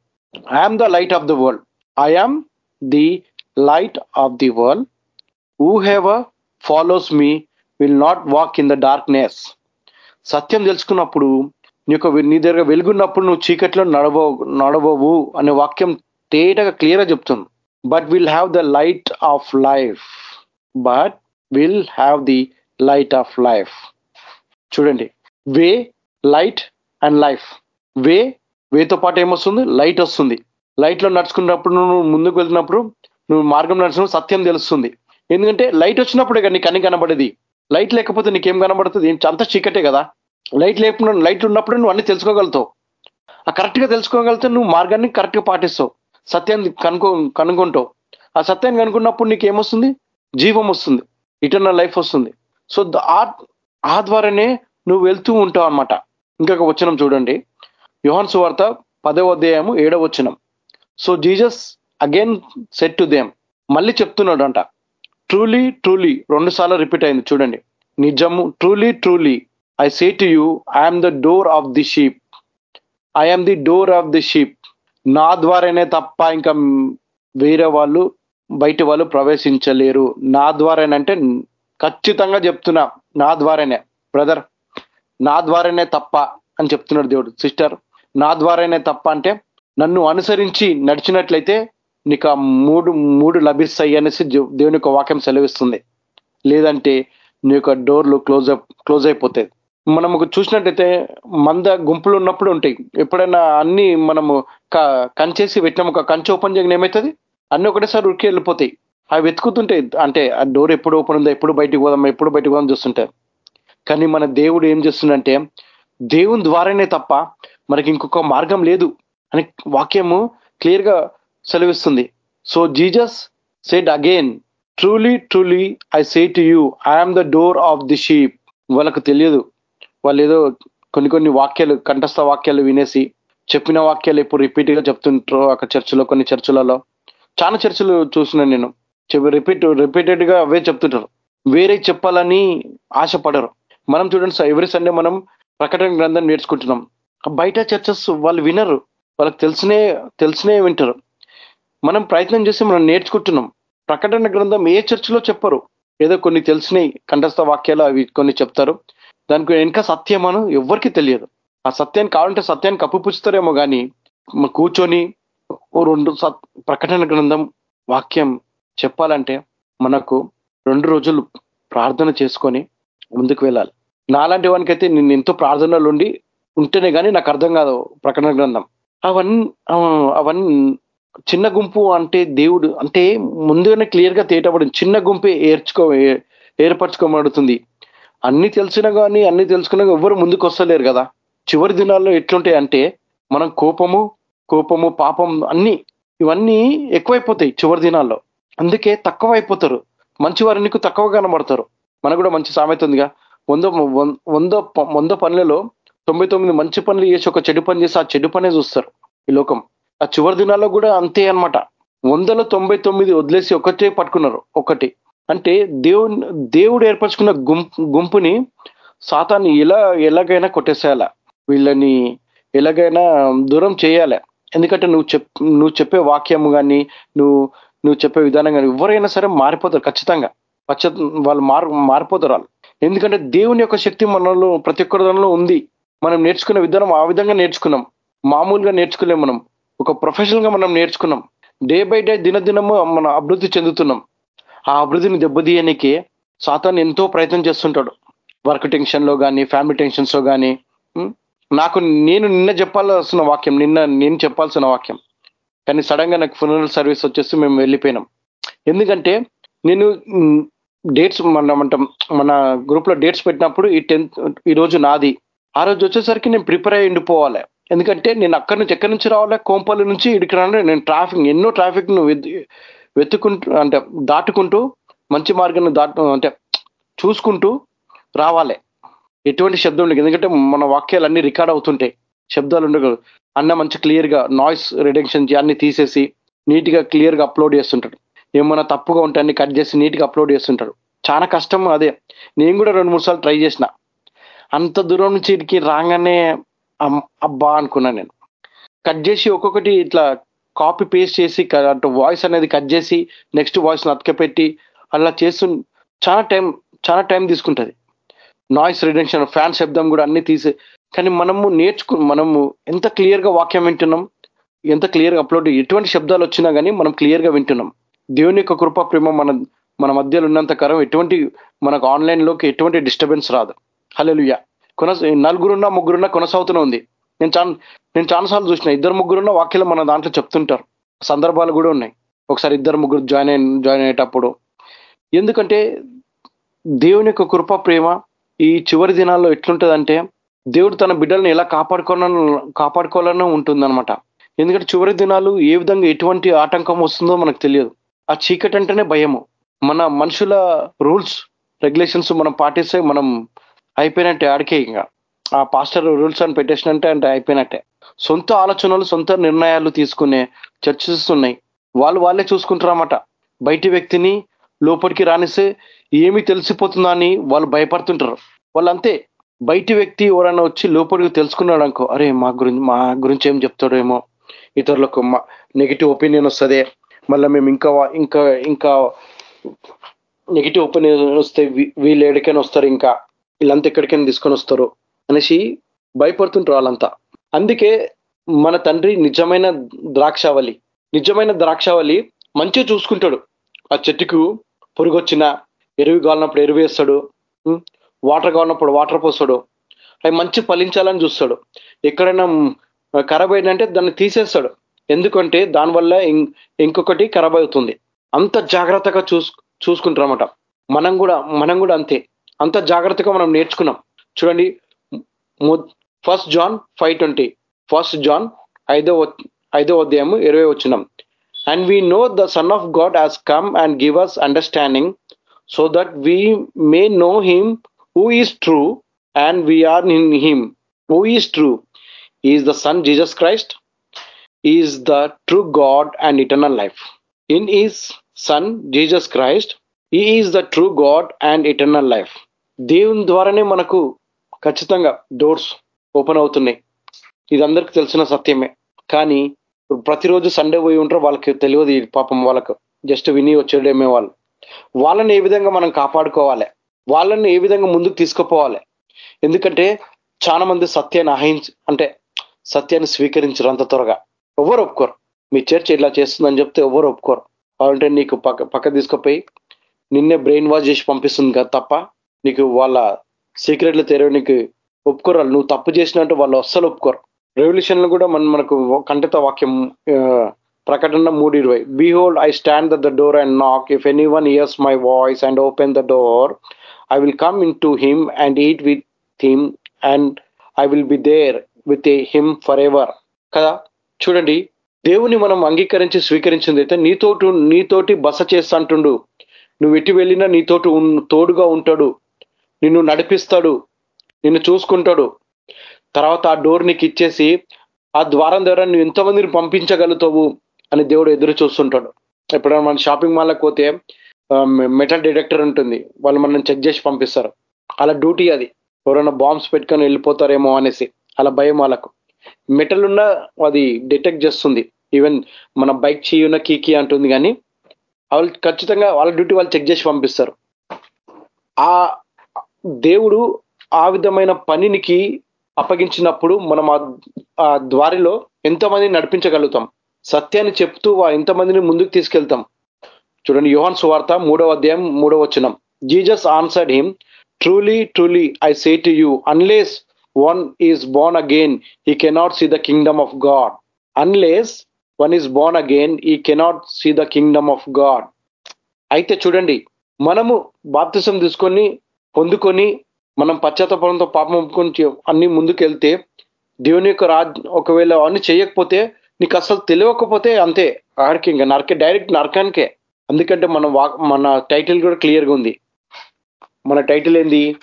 I am the light of the world I am the light of the world who have follows me will not walk in the darkness సత్యం తెలుసుకున్నప్పుడు నీ యొక్క నీ దగ్గర వెలుగున్నప్పుడు నువ్వు చీకట్లో నడవ నడవవు అనే వాక్యం తేటగా క్లియర్గా చెప్తుంది. But will have the light of life but will have the light of life చూడండి. Way light and life. Way వేతో పాటు ఏమొస్తుంది? లైట్ వస్తుంది. లైట్లో నడుచుకున్నప్పుడు నువ్వు ముందుకు వెళ్తున్నప్పుడు నువ్వు మార్గం నడుచుకున్న సత్యం తెలుస్తుంది. ఎందుకంటే లైట్ వచ్చినప్పుడే కదా నీకు అన్ని కనబడేది. లైట్ లేకపోతే నీకేం కనబడుతుంది? ఏంటి? అంతా చీకటే కదా. లైట్ లేకుండా లైట్ ఉన్నప్పుడు నువ్వు అన్ని తెలుసుకోగలుగుతావు. ఆ కరెక్ట్గా తెలుసుకోగలిగితే నువ్వు మార్గాన్ని కరెక్ట్గా పాటిస్తావు. సత్యాన్ని కనుకో కనుక్కుంటావు ఆ సత్యాన్ని కనుక్కున్నప్పుడు నీకు ఏమొస్తుంది జీవం వస్తుంది. ఇటర్నల్ లైఫ్ వస్తుంది. సో ఆ ఆ ద్వారానే నువ్వు వెళ్తూ ఉంటావు అన్నమాట. ఇంకొక వచనం చూడండి. యోహన్ సువార్త పదవ అధ్యాయము ఏడవ వచనం. So Jesus again said to them మళ్ళీ చెప్తున్నాడు అంట ట్రూలీ ట్రూలీ రెండు సార్లు రిపీట్ అయింది చూడండి. నిజము truly truly I say to you I am the door of the sheep I am the door of the sheep నా ద్వారానే తప్ప ఇంకా వేరే వాళ్ళు బయట వాళ్ళు ప్రవేశించలేరు. నా ద్వారానంటే ఖచ్చితంగా చెప్తున్నా నా ద్వారానే. బ్రదర్ నా ద్వారానే తప్ప అని చెప్తున్నాడు దేవుడు. సిస్టర్ నా ద్వారానే తప్ప అంటే నన్ను అనుసరించి నడిచినట్లయితే నీకు ఆ మూడు మూడు లభిస్తాయి అనేసి దేవుని యొక్క వాక్యం సెలవిస్తుంది. లేదంటే నీ యొక్క డోర్లు క్లోజ్ క్లోజ్ అయిపోతాయి. మనము చూసినట్టయితే మంద గుంపులు ఉన్నప్పుడు ఉంటాయి. ఎప్పుడైనా అన్ని మనము క- కంచేసి పెట్టినాము ఒక కంచె ఓపెన్ చేయగానే ఏమవుతుంది అన్ని ఒకటేసారి ఉరికి వెళ్ళిపోతాయి. అవి వెతుకుతుంటాయి. అంటే ఆ డోర్ ఎప్పుడు ఓపెన్ ఉందో ఎప్పుడు బయటికి పోదాం ఎప్పుడు బయటికి పోదాం చూస్తుంటాయి కానీ మన దేవుడు ఏం చేస్తుందంటే దేవుని ద్వారానే తప్ప మనకి ఇంకొక మార్గం లేదు అని వాక్యము క్లియర్గా సెలవిస్తుంది. So Jesus said again truly truly I say to you I am the door of the sheep వాళ్ళకు తెలియదు. వాళ్ళు ఏదో కొన్ని కొన్ని వాక్యాలు కంఠస్థ వాక్యాలు వినేసి చెప్పిన వాక్యాలు ఇప్పుడు రిపీట్గా చెప్తుంటారు అక్కడ చర్చిలో కొన్ని చర్చిలలో. చాలా చర్చలు చూసినాను నేను. రిపీట్ రిపీటెడ్గా అవే చెప్తుంటారు. వేరే చెప్పాలని ఆశపడరు. మనం చూడండి సార్ ఎవ్రీ సండే మనం ప్రకటన గ్రంథం నేర్చుకుంటున్నాం. బయట చర్చస్ వాళ్ళు వినరు. వాళ్ళకి తెలిసినే తెలిసినే వింటారు. మనం ప్రయత్నం చేసి మనం నేర్చుకుంటున్నాం. ప్రకటన గ్రంథం ఏ చర్చిలో చెప్పరు. ఏదో కొన్ని తెలిసినవి కంఠస్థ వాక్యాలు అవి కొన్ని చెప్తారు. దానికి వెనుక అని ఎవరికి తెలియదు. ఆ సత్యాన్ని కావాలంటే సత్యాన్ని కప్పుపుచ్చుతారేమో కానీ కూర్చొని ఓ రెండు సత్- ప్రకటన గ్రంథం వాక్యం చెప్పాలంటే మనకు రెండు రోజులు ప్రార్థన చేసుకొని ముందుకు వెళ్ళాలి. నాలాంటి వానికైతే నేను ఎంతో ప్రార్థనలు ఉండి ఉంటేనే కానీ నాకు అర్థం కాదు ప్రకటన గ్రంథం. అవన్నీ అవన్నీ చిన్న గుంపు అంటే దేవుడు అంటే ముందుగానే క్లియర్గా చిన్న గుంపే ఏర్చుకో ఏ- ఏర్పరచుకోబడుతుంది. అన్ని తెలిసినా కానీ అన్ని తెలుసుకున్నా ఎవరు ముందుకు వస్తలేరు కదా. చివరి దినాల్లో ఎట్లుంటాయి అంటే మనం కోపము కోపము పాపం అన్ని ఇవన్నీ ఎక్కువైపోతాయి చివరి దినాల్లో. అందుకే తక్కువ అయిపోతారు మంచి వారికి నీకు తక్కువ కనబడతారు. మనకు కూడా మంచి సామెత ఉందిగా. వంద వం- వంద ప- వంద పనులలో తొంభై తొమ్మిది మంచి పనులు చేసి ఒక చెడు పని చేసి ఆ చెడు పనే చూస్తారు ఈ లోకం. ఆ చివరి దినాల్లో కూడా అంతే అనమాట వందలో తొంభై తొమ్మిది వదిలేసి ఒకటే పట్టుకున్నారు. ఒకటి. అంటే దేవుని దేవుడు ఏర్పరచుకున్న గుంపు గుంపుని సాతాన్ని ఎలా ఎలాగైనా కొట్టేసేయాల. వీళ్ళని ఎలాగైనా దూరం చేయాలి. ఎందుకంటే నువ్వు చెప్ నువ్వు చెప్పే వాక్యము కానీ నువ్వు నువ్వు చెప్పే విధానం కానీ ఎవరైనా సరే మారిపోతారు ఖచ్చితంగా. ఖచ్చిత వాళ్ళు మారు మారిపోతారు వాళ్ళు. ఎందుకంటే దేవుని యొక్క శక్తి మనలో ప్రతి ఒక్కరి దానిలో ఉంది. మనం నేర్చుకున్న విధానం ఆ విధంగా నేర్చుకున్నాం. మామూలుగా నేర్చుకోలేం మనం. ఒక ప్రొఫెషనల్గా మనం నేర్చుకున్నాం. డే బై డే దినదినము మనం అభివృద్ధి చెందుతున్నాం. ఆ అభివృద్ధిని దెబ్బతీయనికి సాతాన్ ఎంతో ప్రయత్నం చేస్తుంటాడు. వర్క్ టెన్షన్లో కానీ ఫ్యామిలీ టెన్షన్స్లో కానీ నాకు నేను నిన్న చెప్పాల్సిన వాక్యం నిన్న నేను చెప్పాల్సిన వాక్యం. కానీ సడన్గా నాకు ఫునరల్ సర్వీస్ వచ్చేసి మేము వెళ్ళిపోయినాం. ఎందుకంటే నేను డేట్స్ మన మన- మన గ్రూప్లో డేట్స్ పెట్టినప్పుడు ఈ టెన్త్ ఈ రోజు నాది. ఆ రోజు వచ్చేసరికి నేను ప్రిపేర్ అయ్యి ఉండిపోవాలి. ఎందుకంటే నేను అక్కడి నుంచి ఎక్కడి నుంచి రావాలి? కోంపల్లి నుంచి ఇక్కడికి రాను నేను ట్రాఫిక్ ఎన్నో ట్రాఫిక్ను వెతుకుంటూ అంటే దాటుకుంటూ మంచి మార్గాన్ని దాటు అంటే చూసుకుంటూ రావాలి. ఎటువంటి శబ్దం ఉండదు. ఎందుకంటే మన వాక్యాలు అన్ని రికార్డ్ అవుతుంటాయి. శబ్దాలు ఉండవు. అన్న మంచి క్లియర్గా నాయిస్ రిడక్షన్ అన్ని తీసేసి నీట్గా క్లియర్గా అప్లోడ్ చేస్తుంటాడు. ఏమైనా తప్పుగా ఉంటే అన్ని కట్ చేసి నీట్గా అప్లోడ్ చేస్తుంటాడు. చాలా కష్టం అదే. నేను కూడా రెండు మూడు సార్లు ట్రై చేసిన. అంత దూరం నుంచి ఇటుకి రాగానే అమ్- అబ్బా అనుకున్నా నేను. కట్ చేసి ఒక్కొక్కటి ఇట్లా కాపీ పేస్ట్ చేసి వాయిస్ అనేది కట్ చేసి నెక్స్ట్ వాయిస్ అతకపెట్టి అలా చేస్తు చాలా టైం చాలా టైం తీసుకుంటుంది. నాయిస్ రిడక్షన్ ఫ్యాన్ శబ్దం కూడా అన్ని తీసి కానీ మనము నేర్చుకు మనము ఎంత క్లియర్గా వాక్యం వింటున్నాం ఎంత క్లియర్గా అప్లోడ్ ఎటువంటి శబ్దాలు వచ్చినా కానీ మనం క్లియర్గా వింటున్నాం. దేవుని యొక్క కృప ప్రేమ మన మన మధ్యలో ఉన్నంత కాలం ఎటువంటి మనకు ఆన్లైన్లోకి ఎటువంటి డిస్టర్బెన్స్ రాదు. హల్లెలూయా కొనస నలుగురున్నా ముగ్గురున్నా కొనసాగుతూనే ఉంది. నేను చాలా నేను చాలాసార్లు చూసిన. ఇద్దరు ముగ్గురున్న వాక్యాలు మన దాంట్లో చెప్తుంటారు. సందర్భాలు కూడా ఉన్నాయి. ఒకసారి ఇద్దరు ముగ్గురు జాయిన్ అయి జాయిన్ అయ్యేటప్పుడు. ఎందుకంటే దేవుని యొక్క కృప ప్రేమ ఈ చివరి దినాల్లో ఎట్లుంటుందంటే దేవుడు తన బిడ్డల్ని ఎలా కాపాడుకోవాలని కాపాడుకోవాలని ఉంటుందన్నమాట. ఎందుకంటే చివరి దినాలు ఏ విధంగా ఎటువంటి ఆటంకం వస్తుందో మనకు తెలియదు. ఆ చీకటి అంటేనే భయము. మన మనుషుల రూల్స్ రెగ్యులేషన్స్ మనం పాటిస్తే మనం అయిపోయినట్టే ఆడికే ఇంకా. ఆ పాస్టర్ రూల్స్ అని పెట్టేసినట్టే అంటే అయిపోయినట్టే. సొంత ఆలోచనలు సొంత నిర్ణయాలు తీసుకునే చర్చస్ ఉన్నాయి. వాళ్ళు వాళ్ళే చూసుకుంటారన్నమాట బయటి వ్యక్తిని లోపలికి రానిస్తే ఏమి తెలిసిపోతుందా అని వాళ్ళు భయపడుతుంటారు. వాళ్ళు అంతే. బయటి వ్యక్తి ఎవరైనా వచ్చి లోపలికి తెలుసుకున్నాడు అనుకో అరే మా గురించి మా గురించి ఏం చెప్తాడేమో. ఇతరులకు నెగిటివ్ ఒపీనియన్ వస్తుంది. మళ్ళీ మేము ఇంకా ఇంకా ఇంకా నెగిటివ్ ఒపీనియన్ వస్తే వీ- వీళ్ళు ఎక్కడికైనా వస్తారు ఇంకా. వీళ్ళంతా ఎక్కడికైనా తీసుకొని వస్తారు. అనేసి భయపడుతుంటారు వాళ్ళంతా. అందుకే మన తండ్రి నిజమైన ద్రాక్షావళి నిజమైన ద్రాక్షావళి మంచిగా చూసుకుంటాడు. ఆ చెట్టుకు పురుగు వచ్చిన ఎరువు కావాలన్నప్పుడు ఎరువు వేస్తాడు వాటర్ కావాలన్నప్పుడు వాటర్ పోస్తాడు అవి మంచి ఫలించాలని చూస్తాడు. ఎక్కడైనా ఖరాబ్ అయిందంటే దాన్ని తీసేస్తాడు. ఎందుకంటే దానివల్ల ఇంకొకటి ఖరాబ్ అవుతుంది. అంత జాగ్రత్తగా చూసు చూసుకుంటారన్నమాట. మనం కూడా మనం కూడా అంతే. అంత జాగ్రత్తగా మనం నేర్చుకున్నాం. చూడండి first John five twenty. First John ఐదో ఐదో అధ్యాయము ఇరవై వచ్చినం and we know the son of God has come and give us understanding so that we may know him who is true and we are in him who is true is the son Jesus Christ is the true God and eternal life in is son Jesus Christ he is the true God and eternal life దేవుని ద్వారానే మనకు ఖచ్చితంగా doors open అవుతున్నాయి. ఇది అందరికి తెలిసిన సత్యమే. కానీ ప్రతిరోజు సండే పోయి ఉంటారో వాళ్ళకి తెలియదు పాపం వాళ్ళకు. జస్ట్ విని వచ్చేయడమే వాళ్ళు. వాళ్ళని ఏ విధంగా మనం కాపాడుకోవాలి? వాళ్ళని ఏ విధంగా ముందుకు తీసుకుపోవాలి? ఎందుకంటే చాలా మంది సత్యాన్ని అహించి అంటే సత్యాన్ని స్వీకరించరు అంత త్వరగా. ఎవరు ఒప్పుకోరు. మీ చర్చ్ ఇలా చేస్తుందని చెప్తే ఎవరు ఒప్పుకోరు. అంటే నీకు పక్క పక్క తీసుకుపోయి నిన్నే బ్రెయిన్ వాష్ చేసి పంపిస్తుంది కదా తప్ప నీకు వాళ్ళ సీక్రెట్లు తెరవడానికి ఒప్పుకోరు నువ్వు తప్పు చేసినట్టు వాళ్ళు అస్సలు ఒప్పుకోరు. రెవల్యూషన్లో కూడా మన మనకు కంటిత వాక్యం ప్రకటన మూడు ఇరవై. Behold I stand the door and knock if anyone hears my voice and open the door I will come in to him and eat with him and I will be there with him for ever కదా? చూడండి. దేవుని మనం అంగీకరించి స్వీకరించింది అయితే నీతోటి నీతోటి బస చేస్తా అంటుండు. నువ్వు ఎటు వెళ్ళినా నీతోటి తోడుగా ఉంటాడు. నిన్ను నడిపిస్తాడు నిన్ను చూసుకుంటాడు. తర్వాత ఆ డోర్ నీకు ఇచ్చేసి ఆ ద్వారం ద్వారా నువ్వు ఎంతమందిని పంపించగలుగుతావు అని దేవుడు ఎదురు చూస్తుంటాడు. ఎప్పుడైనా మన షాపింగ్ మాల్కి పోతే మెటల్ డిటెక్టర్ ఉంటుంది. వాళ్ళు మనం చెక్ చేసి పంపిస్తారు. అలా డ్యూటీ అది. ఎవరైనా బాంబ్స్ పెట్టుకొని వెళ్ళిపోతారేమో అనేసి. అలా భయం వాళ్ళకు. మెటల్ ఉన్న అది డిటెక్ట్ చేస్తుంది. ఈవెన్ మన బైక్ చేయున్న కీకి అంటుంది కానీ వాళ్ళు ఖచ్చితంగా వాళ్ళ డ్యూటీ వాళ్ళు చెక్ చేసి పంపిస్తారు. ఆ దేవుడు ఆ విధమైన పనినికి అప్పగించినప్పుడు మనం ఆ ద్వారిలో ఎంతమందిని నడిపించగలుగుతాం? సత్యాన్ని చెప్తూ ఎంతమందిని ముందుకు తీసుకెళ్తాం? చూడండి యోహన్ సువార్త మూడవ అధ్యాయం మూడవ వచనం. Jesus answered him truly truly I say to you unless one is born again he cannot see the kingdom of God. Unless one is born again he cannot see the kingdom of God. అయితే చూడండి మనము బాప్తిసం తీసుకొని పొందుకొని మనం పశ్చాత్తాపంతో పాపం ఒప్పుకొని అన్ని ముందుకెళ్తే దేవుని యొక్క రాజ్ ఒకవేళ అన్ని చేయకపోతే నీకు అసలు తెలియకపోతే అంతే ఆడికి ఇంకా నరకే డైరెక్ట్ నరకానికే. ఎందుకంటే మన వా- మన టైటిల్ కూడా క్లియర్గా ఉంది. మన టైటిల్ ఏంది?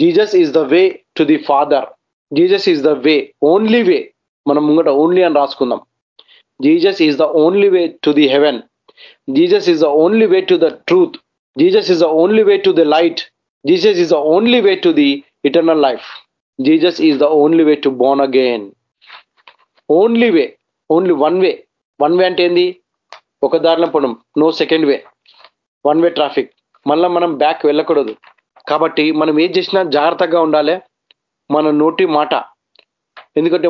Jesus is the way to the father. Jesus is the way only way. మనం ముంగట ఓన్లీ అని రాసుకుందాం. Jesus is the only way to the heaven. Jesus is the only way to the truth. Jesus is the only way to the light Jesus is the only way to the eternal life Jesus is the only way to born again only way only one way one way అంటే ఏంది? ఒక దారిలో పడం no second way one way traffic మళ్ళీ మనం back వెళ్ళకూడదు. కాబట్టి మనం ఏం చేసినా జాగ్రత్తగా ఉండాలి. మన నోటి మాట. ఎందుకంటే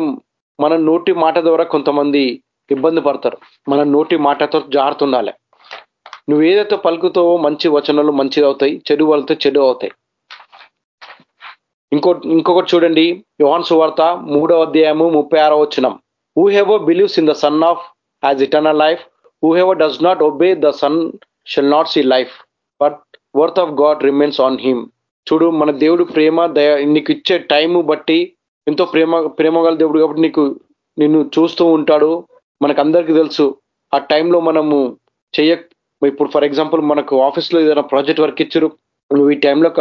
మన నోటి మాట ద్వారా కొంతమంది ఇబ్బంది పడతారు. మన నోటి మాటతో జాగ్రత్త ఉండాలి. నువ్వు ఏదైతే పలుకుతావో మంచి వచనాలు మంచిగా అవుతాయి చెడు వాళ్ళతో చెడు అవుతాయి. ఇంకో ఇంకొకటి చూడండి యోహాన్ సువార్త మూడవ అధ్యాయము ముప్పై ఆరో వచ్చినం whoever believes in the son of has eternal life whoever does not obey the son shall not see life but wrath of God remains on him చూడు మన దేవుడు ప్రేమ దయ నీకు ఇచ్చే టైం బట్టి ఎంతో ప్రేమ ప్రేమ గల దేవుడు కాబట్టి నీకు నిన్ను చూస్తూ ఉంటాడు. మనకందరికీ తెలుసు ఆ టైంలో మనము చెయ్య ఇప్పుడు ఫర్ ఎగ్జాంపుల్ మనకు ఆఫీస్లో ఏదైనా ప్రాజెక్ట్ వర్క్ ఇచ్చారు నువ్వు ఈ టైంలో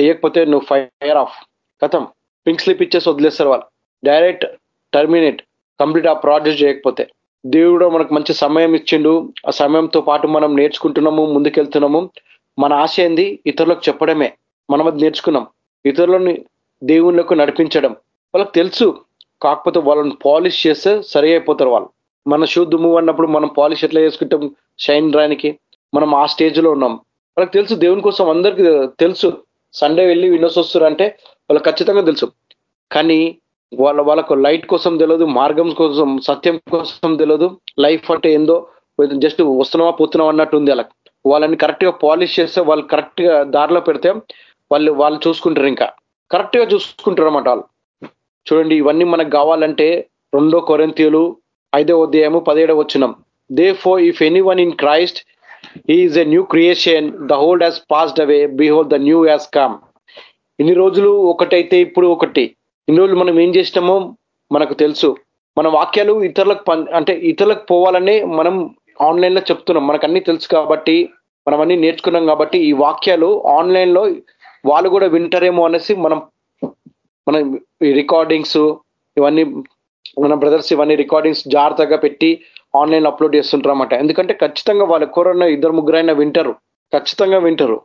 చేయకపోతే నువ్వు ఫైర్ ఆఫ్ కథం పింక్ స్లిప్ ఇచ్చేసి వదిలేస్తారు వాళ్ళు. డైరెక్ట్ టర్మినేట్ కంప్లీట్ ఆ ప్రాజెక్ట్ చేయకపోతే. దేవుడు మనకు మంచి సమయం ఇచ్చిండు. ఆ సమయంతో పాటు మనం నేర్చుకుంటున్నాము ముందుకెళ్తున్నాము. మన ఆశ ఏంది? ఇతరులకు చెప్పడమే. మనం అది నేర్చుకున్నాం. ఇతరులని దేవుళ్ళకు నడిపించడం. వాళ్ళకి తెలుసు. కాకపోతే వాళ్ళని పాలిష్ చేస్తే సరి అయిపోతారు వాళ్ళు. మన షూ దుమ్ము అన్నప్పుడు మనం పాలిష్ ఎట్లా చేసుకుంటాం? షైన్ రానికి మనం ఆ స్టేజ్లో ఉన్నాం. వాళ్ళకి తెలుసు దేవుని కోసం అందరికి తెలుసు. సండే వెళ్ళి విండోస్ వస్తారు అంటే వాళ్ళకి ఖచ్చితంగా తెలుసు. కానీ వాళ్ళ వాళ్ళకు లైట్ కోసం తెలియదు మార్గం కోసం సత్యం కోసం తెలియదు లైఫ్ అంటే ఏందో జస్ట్ వస్తున్నావా పోతున్నావా అన్నట్టు ఉంది వాళ్ళకి. వాళ్ళని కరెక్ట్గా పాలిష్ చేస్తే వాళ్ళు కరెక్ట్గా దారిలో పెడితే వాళ్ళు వాళ్ళు చూసుకుంటారు ఇంకా. కరెక్ట్గా చూసుకుంటారు అన్నమాట వాళ్ళు. చూడండి ఇవన్నీ మనకు కావాలంటే రెండో కొరెంతీయులు ఐదో అధ్యాయము పదిహేడవ వచ్చినం therefore if anyone in Christ is a new creation the old has passed away behold the new has come ఇన్ని రోజులు ఒకటైతే ఇప్పుడు ఒకటి. ఇన్ని రోజులు మనం ఏం చేసినామో మనకు తెలుసు. మన వాక్యాలు ఇతరులకు అంటే ఇతరులకు పోవాలని మనం ఆన్లైన్లో చెప్తున్నాం. మనకు అన్ని తెలుసు కాబట్టి మనం అన్ని నేర్చుకున్నాం కాబట్టి ఈ వాక్యాలు ఆన్లైన్లో వాళ్ళు కూడా వింటారేమో అనేసి మనం మన రికార్డింగ్స్ ఇవన్నీ మన బ్రదర్స్ ఇవన్నీ రికార్డింగ్స్ జాగ్రత్తగా పెట్టి ఆన్లైన్ అప్లోడ్ చేస్తుంటారు అన్నమాట ఎందుకంటే ఖచ్చితంగా వాళ్ళ కూరన్న ఇద్దరు ముగ్గురైనా వింటారు. ఖచ్చితంగా వింటారు.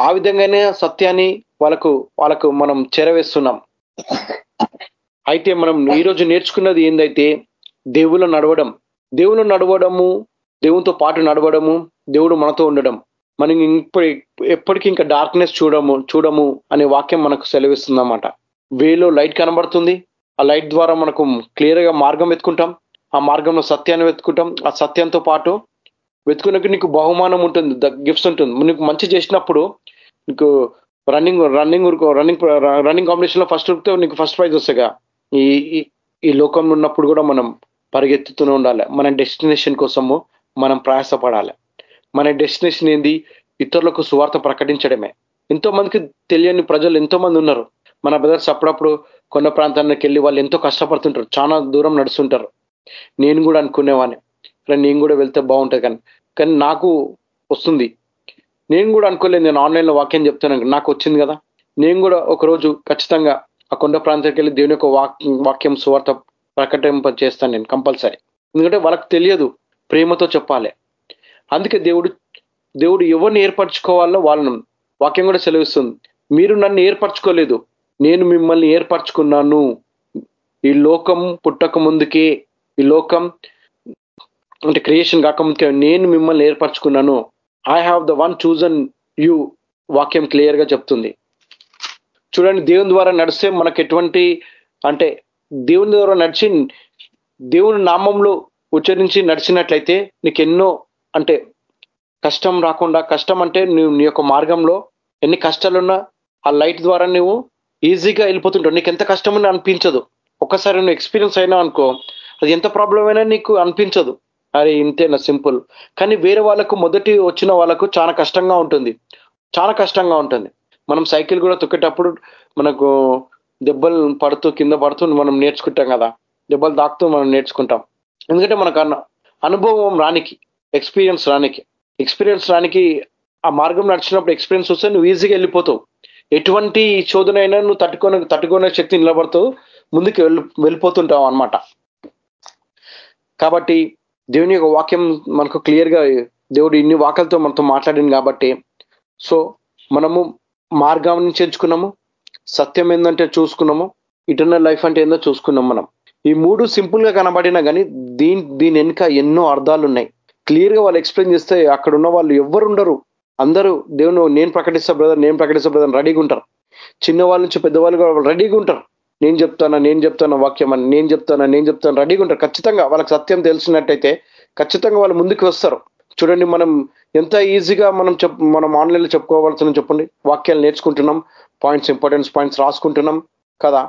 ఆ విధంగానే సత్యాన్ని వాళ్ళకు వాళ్ళకు మనం చేరవేస్తున్నాం. అయితే మనం ఈరోజు నేర్చుకున్నది ఏందైతే దేవుళ్ళు నడవడం. దేవుళ్ళు నడవడము దేవునితో పాటు నడవడము దేవుడు మనతో ఉండడం. మనం ఇప్పుడు ఎప్పటికీ ఇంకా డార్క్నెస్ చూడము చూడము అనే వాక్యం మనకు సెలవిస్తుంది అన్నమాట వేలో లైట్ కనబడుతుంది ఆ లైట్ ద్వారా మనకు క్లియర్గా మార్గం వెతుకుంటాం ఆ మార్గంలో సత్యాన్ని వెతుకుంటాం ఆ సత్యంతో పాటు వెతుకున్నకి నీకు బహుమానం ఉంటుంది. గిఫ్ట్స్ ఉంటుంది. నీకు మంచి చేసినప్పుడు నీకు రన్నింగ్ రన్నింగ్ రన్నింగ్ రన్నింగ్ కాంపిటీషన్లో ఫస్ట్ నీకు ఫస్ట్ ప్రైజ్ వస్తాయిగా ఈ ఈ లోకంలో ఉన్నప్పుడు కూడా మనం పరిగెత్తుతూనే ఉండాలి. మన డెస్టినేషన్ కోసము మనం ప్రయాసపడాలి. మన డెస్టినేషన్ ఏంది? ఇతరులకు సువార్త ప్రకటించడమే. ఎంతో మందికి తెలియని ప్రజలు ఎంతో మంది ఉన్నారు. మన బ్రదర్స్ అప్పుడప్పుడు కొండ ప్రాంతానికి వెళ్ళి వాళ్ళు ఎంతో కష్టపడుతుంటారు. చాలా దూరం నడుస్తుంటారు. నేను కూడా అనుకునేవాడిని కానీ నేను కూడా వెళ్తే బాగుంటుంది కానీ కానీ నాకు వస్తుంది. నేను కూడా అనుకోలేదు నేను ఆన్లైన్లో వాక్యం చెప్తాను నాకు వచ్చింది కదా. నేను కూడా ఒకరోజు ఖచ్చితంగా ఆ కొండ ప్రాంతానికి వెళ్ళి దేవుని యొక్క వాక్యం సువార్త ప్రకటింప చేస్తాను నేను కంపల్సరీ. ఎందుకంటే వాళ్ళకి తెలియదు ప్రేమతో చెప్పాలి. అందుకే దేవుడు దేవుడు ఎవరిని ఏర్పరచుకోవాలో వాళ్ళను వాక్యం కూడా సెలవిస్తుంది. మీరు నన్ను ఏర్పరచుకోలేదు. నేను మిమ్మల్ని ఏర్పరచుకున్నాను. ఈ లోకం పుట్టక ముందుకే ఈ లోకం అంటే క్రియేషన్ కాకముందుకే నేను మిమ్మల్ని ఏర్పరచుకున్నాను. I have the one chosen you వాక్యం క్లియర్గా చెప్తుంది. చూడండి దేవుని ద్వారా నడిస్తే మనకు ఎటువంటి అంటే దేవుని ద్వారా నడిచి దేవుని నామంలో ఉచ్చరించి నడిచినట్లయితే నీకు ఎన్నో అంటే కష్టం రాకుండా కష్టం అంటే నువ్వు నీ యొక్క మార్గంలో ఎన్ని కష్టాలున్నా ఆ లైట్ ద్వారా నువ్వు ఈజీగా వెళ్ళిపోతుంటావు. నీకు ఎంత కష్టమని అనిపించదు. ఒక్కసారి నువ్వు ఎక్స్పీరియన్స్ అయినా అనుకో అది ఎంత ప్రాబ్లం అయినా నీకు అనిపించదు. అరే ఇంతేనా సింపుల్ కానీ వేరే వాళ్ళకు మొదటి వచ్చిన వాళ్ళకు చాలా కష్టంగా ఉంటుంది. చాలా కష్టంగా ఉంటుంది. మనం సైకిల్ కూడా తొక్కేటప్పుడు మనకు దెబ్బలు పడుతూ కింద పడుతూ మనం నేర్చుకుంటాం కదా. దెబ్బలు తాకుతూ మనం నేర్చుకుంటాం. ఎందుకంటే మనకు అనుభవం రానికి ఎక్స్పీరియన్స్ రానికి. ఎక్స్పీరియన్స్ రానికి ఆ మార్గం నడిచినప్పుడు ఎక్స్పీరియన్స్ వస్తే నువ్వు ఈజీగా వెళ్ళిపోతావు. ఎటువంటి శోధనైనా నువ్వు తట్టుకొని తట్టుకునే శక్తి నిలబడుతూ ముందుకు వెళ్ళి వెళ్ళిపోతుంటావు అనమాట కాబట్టి దేవుని యొక్క వాక్యం మనకు క్లియర్గా దేవుడు ఇన్ని వాక్యాలతో మనతో మాట్లాడింది కాబట్టి సో మనము మార్గాన్ని చేర్చుకున్నాము సత్యం ఏంటంటే చూసుకున్నాము ఇటర్నల్ లైఫ్ అంటే ఏందో చూసుకున్నాం మనం. ఈ మూడు సింపుల్గా కనబడినా కానీ దీని దీని వెనుక ఎన్నో అర్థాలు ఉన్నాయి. క్లియర్గా వాళ్ళు ఎక్స్ప్లెయిన్ చేస్తే అక్కడ ఉన్న వాళ్ళు ఎవరు ఉండరు. అందరూ దేవుని నేను ప్రకటిస్తా బ్రదర్ నేను ప్రకటిస్తా బ్రదర్ రెడీగా ఉంటారు. చిన్నవాళ్ళ నుంచి పెద్దవాళ్ళు కూడా రెడీగా ఉంటారు. నేను చెప్తానా నేను చెప్తాను వాక్యం అని నేను చెప్తానా నేను చెప్తాను రెడీగా ఉంటారు. ఖచ్చితంగా వాళ్ళకి సత్యం తెలిసినట్టయితే ఖచ్చితంగా వాళ్ళు ముందుకు వస్తారు. చూడండి మనం ఎంత ఈజీగా మనం చెప్ మనం ఆన్లైన్లో చెప్పుకోవాల్సిన చెప్పండి. వాక్యాలు నేర్చుకుంటున్నాం పాయింట్స్ ఇంపార్టెన్స్ పాయింట్స్ రాసుకుంటున్నాం కదా.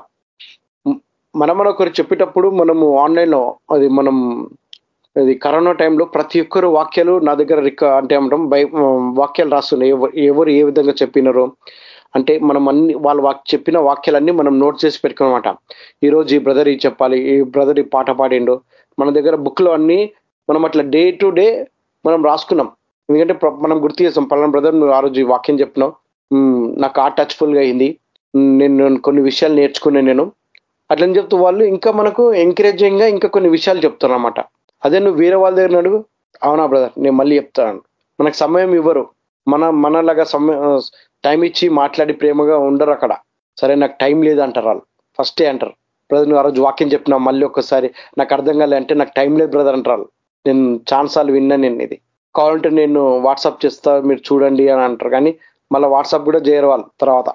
మనం ఒకరు చెప్పేటప్పుడు మనము ఆన్లైన్లో అది మనం అది కరోనా టైంలో ప్రతి ఒక్కరు వాక్యాలు నా దగ్గర రిక అంటే అమ్మటం బై వాక్యాలు రాస్తున్నాయి. ఎవరు ఎవరు ఏ విధంగా చెప్పినారో. అంటే మనం అన్ని వాళ్ళు వాక్ చెప్పిన వాక్యాలన్నీ మనం నోట్ చేసి పెట్టుకున్నమాట. ఈరోజు ఈ బ్రదర్ ఈ చెప్పాలి ఈ బ్రదర్ ఈ పాట పాడిండు. మన దగ్గర బుక్లో అన్నీ అన్ని మనం అట్లా డే టు డే మనం రాసుకున్నాం. ఎందుకంటే మనం గుర్తు చేస్తాం పలానా బ్రదర్ నువ్వు ఆ రోజు ఈ వాక్యం చెప్పినావు. నాకు ఆ టచ్ఫుల్గా అయింది. నేను కొన్ని విషయాలు నేర్చుకున్నాను నేను. అట్లని చెప్తూ వాళ్ళు ఇంకా మనకు ఎంకరేజింగ్గా ఇంకా కొన్ని విషయాలు చెప్తున్నారు అదే నువ్వు వేరే వాళ్ళ దగ్గర అడుగు అవునా బ్రదర్ నేను మళ్ళీ చెప్తాను. మనకు సమయం ఇవ్వరు. మన మనలాగా సమయం టైం ఇచ్చి మాట్లాడి ప్రేమగా ఉండరు అక్కడ. సరే నాకు టైం లేదు అంటారు వాళ్ళు. ఫస్టే అంటారు. బ్రదర్ నువ్వు ఆ రోజు వాక్యం చెప్పినా మళ్ళీ ఒక్కసారి నాకు అర్థం కాలే అంటే నాకు టైం లేదు బ్రదర్ అంటారు వాళ్ళు. నేను ఛాన్స్ విన్నా నేను ఇది. కావాలంటే నేను వాట్సాప్ చేస్తా మీరు చూడండి అని అంటారు. కానీ మళ్ళీ వాట్సాప్ కూడా చేయరు వాళ్ళు తర్వాత.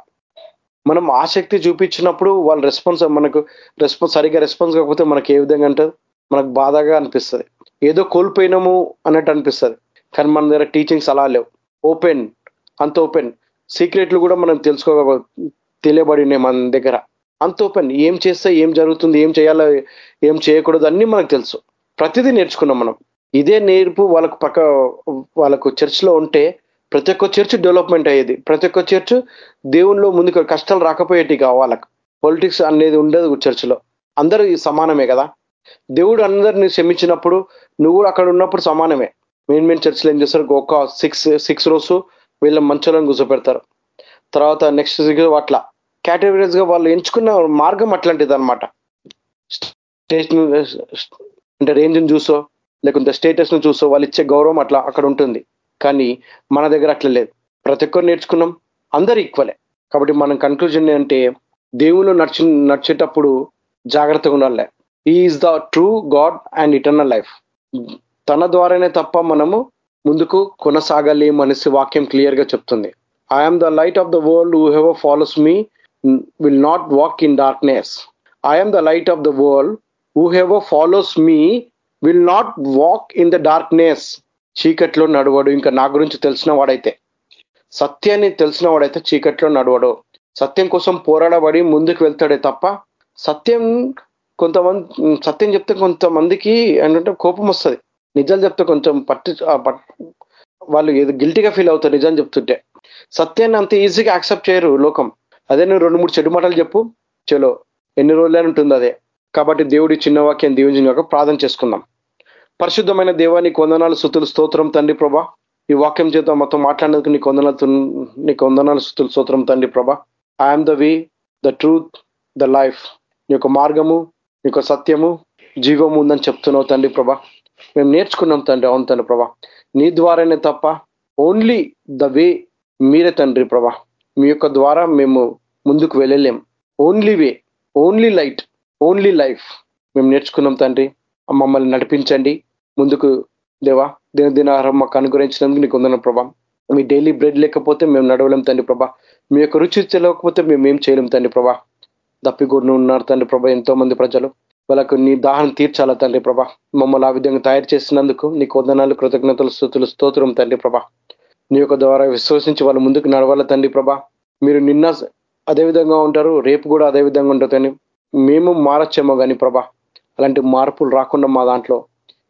మనం ఆసక్తి చూపించినప్పుడు వాళ్ళ రెస్పాన్స్ మనకు రెస్పాన్స్ సరిగ్గా రెస్పాన్స్ కాకపోతే మనకి ఏ విధంగా అంటారు మనకు బాధగా అనిపిస్తుంది. ఏదో కోల్పోయినాము అన్నట్టు అనిపిస్తుంది. కానీ మన దగ్గర టీచింగ్స్ అలా లేవు. ఓపెన్ అంత ఓపెన్ సీక్రెట్లు కూడా మనం తెలుసుకో తెలియబడినాయి మన దగ్గర. అంత ఓపెన్ ఏం చేస్తే ఏం జరుగుతుంది ఏం చేయాలో ఏం చేయకూడదు అన్నీ మనకు తెలుసు. ప్రతిదీ నేర్చుకున్నాం మనం. ఇదే నేర్పు వాళ్ళకు పక్క వాళ్ళకు చర్చ్లో ఉంటే ప్రతి ఒక్క చర్చ్ డెవలప్మెంట్ అయ్యేది. ప్రతి ఒక్క చర్చ్ దేవునిలో ముందుకు కష్టాలు రాకపోయేటి వాళ్ళకి. పొలిటిక్స్ అనేది ఉండదు చర్చిలో. అందరూ సమానమే కదా? దేవుడు అందరిని క్షమించినప్పుడు నువ్వు కూడా అక్కడ ఉన్నప్పుడు సమానమే. మెయిన్ మెయిన్ చర్చిలో ఏం చేస్తారు? ఒక సిక్స్ సిక్స్ రోజు వీళ్ళ మంచోళ్ళని కూర్చోపెడతారు తర్వాత నెక్స్ట్ అట్లా. కేటగిరీస్గా వాళ్ళు ఎంచుకున్న మార్గం అట్లాంటిది అనమాట అంటే రేంజ్ చూసో లేకుంటే స్టేటస్ను చూసో వాళ్ళు ఇచ్చే గౌరవం అట్లా అక్కడ ఉంటుంది. కానీ మన దగ్గర అట్లా లేదు. ప్రతి ఒక్కరు నేర్చుకున్నాం. అందరు ఈక్వలే కాబట్టి మనం కన్క్లూజన్ ఏంటంటే దేవుళ్ళు నడిచి నడిచేటప్పుడు జాగ్రత్తగా ఉండాలి. Is the true God and eternal life తన ద్వారానే తప్ప మనము ముందుకు కొనసాగాలి అనేసి వాక్యం క్లియర్గా చెప్తుంది. I am the light of the world whoever follows me will not walk in darkness I am the light of the world whoever follows me will not walk in the darkness చీకట్లో నడవడు. ఇంకా నా గురించి తెలిసిన వాడైతే. సత్యాన్ని తెలిసిన వాడైతే చీకట్లో నడవడు. సత్యం కోసం పోరాడబడి ముందుకు వెళ్తాడే తప్ప సత్యం కొంతమంది సత్యం చెప్తే కొంతమందికి ఏంటంటే కోపం వస్తుంది. నిజాలు చెప్తే కొంచెం పట్టి వాళ్ళు ఏదో గిల్టీగా ఫీల్ అవుతారు నిజం చెప్తుంటే. సత్యాన్ని అంత ఈజీగా యాక్సెప్ట్ చేయరు లోకం. అదే నువ్వు రెండు మూడు చెడు మాటలు చెప్పు చలో. ఎన్ని రోజులైనా ఉంటుంది అదే. కాబట్టి దేవుడి చిన్న వాక్యం దీవించిన ప్రార్థన చేసుకుందాం. పరిశుద్ధమైన దేవానికి వందనాలు సుతులు స్తోత్రం తండ్రి ప్రభా. ఈ వాక్యం చేత మొత్తం మాట్లాడేందుకు నీకు వందనాలు నీ నీకు వందనాలు సుతులు స్తోత్రం తండ్రి ప్రభా. I am the way the truth the life నీ యొక్క మార్గము నీకు యొక్క సత్యము జీవము ఉందని చెప్తున్నావు తండ్రి ప్రభా. మేము నేర్చుకున్నాం తండ్రి అవును తండ్రి ప్రభా. నీ ద్వారానే తప్ప ఓన్లీ ద వే మీరే తండ్రి ప్రభా. మీ యొక్క ద్వారా మేము ముందుకు వెళ్ళలేం. Only way only light only life మేము నేర్చుకున్నాం తండ్రి. మమ్మల్ని నడిపించండి. ముందుకు దేవా దిన దినాహారం మాకు అనుగ్రహించినందుకు నీకు ఉందన్న ప్రభా. మీ డైలీ బ్రెడ్ లేకపోతే మేము నడవలేం తండ్రి ప్రభా. మీ యొక్క రుచి తెలియకపోతే మేము ఏం చేయలేం తండ్రి ప్రభా. దప్పిగూడిని ఉన్నారు తండ్రి ప్రభ. ఎంతో మంది ప్రజలు వాళ్ళకు నీ దాహం తీర్చాలా తండ్రి ప్రభా. మమ్మల్ని ఆ విధంగా తయారు చేసినందుకు నీకు వందనాలు కృతజ్ఞతలు స్థుతులు స్తోత్రం తండ్రి ప్రభా. నీ యొక్క ద్వారా విశ్వసించి వాళ్ళు ముందుకు నడవాల తండ్రి ప్రభా. మీరు నిన్న అదే విధంగా ఉంటారు రేపు కూడా అదే విధంగా ఉంటుంది మేము మారచ్చేమో కానీ ప్రభా. అలాంటి మార్పులు రాకుండా మా దాంట్లో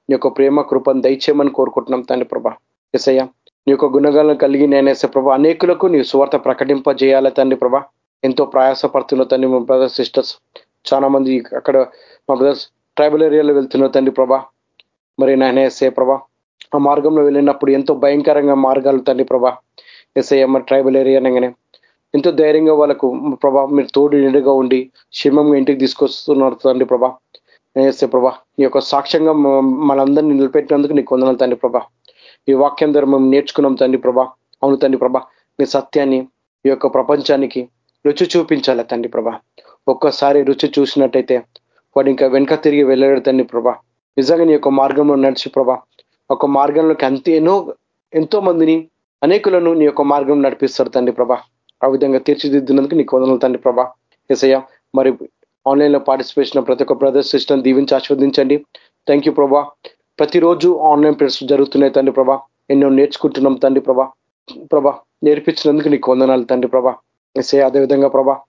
నీ యొక్క ప్రేమ కృపను దయచేయమని కోరుకుంటున్నాం తండ్రి ప్రభా. ఎసయ్య నీ యొక్క గుణగాలను కలిగి నేనేసే ప్రభా అనేకులకు నీ సువార్త ప్రకటింపజేయాలి తండ్రి ప్రభా. ఎంతో ప్రయాసపడుతున్న తండ్రి మా బ్రదర్స్ సిస్టర్స్ చాలా మంది అక్కడ మా బ్రదర్స్ ట్రైబల్ ఏరియాలో వెళ్తున్న తండ్రి ప్రభా. మరి నాయన ఎస్ఏ ప్రభా ఆ మార్గంలో వెళ్ళినప్పుడు ఎంతో భయంకరంగా మార్గాలు తండ్రి ప్రభా. ఎస్ఐ మరి ట్రైబల్ ఏరియా అనగానే ఎంతో ధైర్యంగా వాళ్ళకు ప్రభా మీరు తోడు నిండుగా ఉండి క్షేమంగా ఇంటికి తీసుకొస్తున్నారు తండ్రి ప్రభా. ఎస్ఏ ప్రభా ఈ యొక్క సాక్ష్యంగా మనందరినీ నిలబెట్టినందుకు నీకు వందనాలు తండ్రి ప్రభా. ఈ వాక్యం ద్వారా మేము నేర్చుకున్నాం తండ్రి ప్రభా. అవును తండ్రి ప్రభా మీ సత్యాన్ని ఈ యొక్క ప్రపంచానికి రుచి చూపించాలి తండ్రి ప్రభా. ఒక్కసారి రుచి చూసినట్టయితే వాడు ఇంకా వెనక తిరిగి వెళ్ళాడు తండ్రి ప్రభా. నిజంగా నీ యొక్క మార్గంలో నడిచి ప్రభా. ఒక మార్గంలోకి అంతే ఎన్నో ఎంతో మందిని అనేకులను నీ యొక్క మార్గం నడిపిస్తారు తండ్రి ప్రభా. ఆ విధంగా తీర్చిదిద్దినందుకు నీకు వందనాలు తండ్రి ప్రభా. ఎసయ్య మరి ఆన్లైన్లో పార్టిసిపేషన్ ప్రతి ఒక్క బ్రదర్ సిస్టమ్ దీవించి ఆస్వాదించండి థ్యాంక్ యూ ప్రభా. ప్రతిరోజు ఆన్లైన్ ప్రేయర్స్ జరుగుతున్నాయి తండ్రి ప్రభా. ఎన్నో నేర్చుకుంటున్నాం తండ్రి ప్రభా. ప్రభా నేర్పించినందుకు నీకు వందనాలు తండ్రి ప్రభా. ఎస్ఏ అదేవిధంగా ప్రభా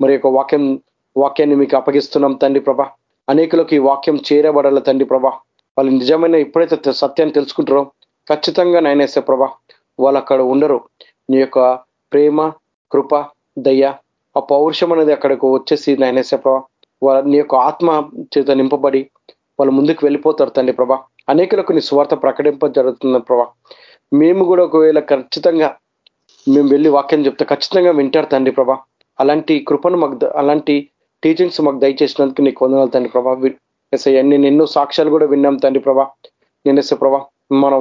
మరి యొక్క వాక్యం వాక్యాన్ని మీకు అప్పగిస్తున్నాం తండ్రి ప్రభా. అనేకులకు ఈ వాక్యం చేరబడాల తండ్రి ప్రభా. వాళ్ళు నిజమైన ఎప్పుడైతే సత్యాన్ని తెలుసుకుంటారో ఖచ్చితంగా నాయనేసే ప్రభా వాళ్ళు అక్కడ ఉండరు. నీ యొక్క ప్రేమ కృప దయ ఆ పౌరుషం అనేది అక్కడికి వచ్చేసి నాయనేసే ప్రభా వాళ్ళ నీ యొక్క ఆత్మ చేత నింపబడి వాళ్ళు ముందుకు వెళ్ళిపోతారు తండ్రి ప్రభా. అనేకులకు నీ స్వార్థ ప్రకటింప జరుగుతుంది ప్రభా. మేము కూడా ఒకవేళ ఖచ్చితంగా మేము వెళ్ళి వాక్యం చెప్తే ఖచ్చితంగా వింటారు తండ్రి ప్రభా. అలాంటి కృపను మాకు అలాంటి టీచింగ్స్ మాకు దయచేసినందుకు నీకు వందనాలు తండ్రి ప్రభా. ఎస్ఐ నేను ఎన్నో సాక్ష్యాలు కూడా విన్నాం తండ్రి ప్రభా. నేను ఎస్ఐ ప్రభా మన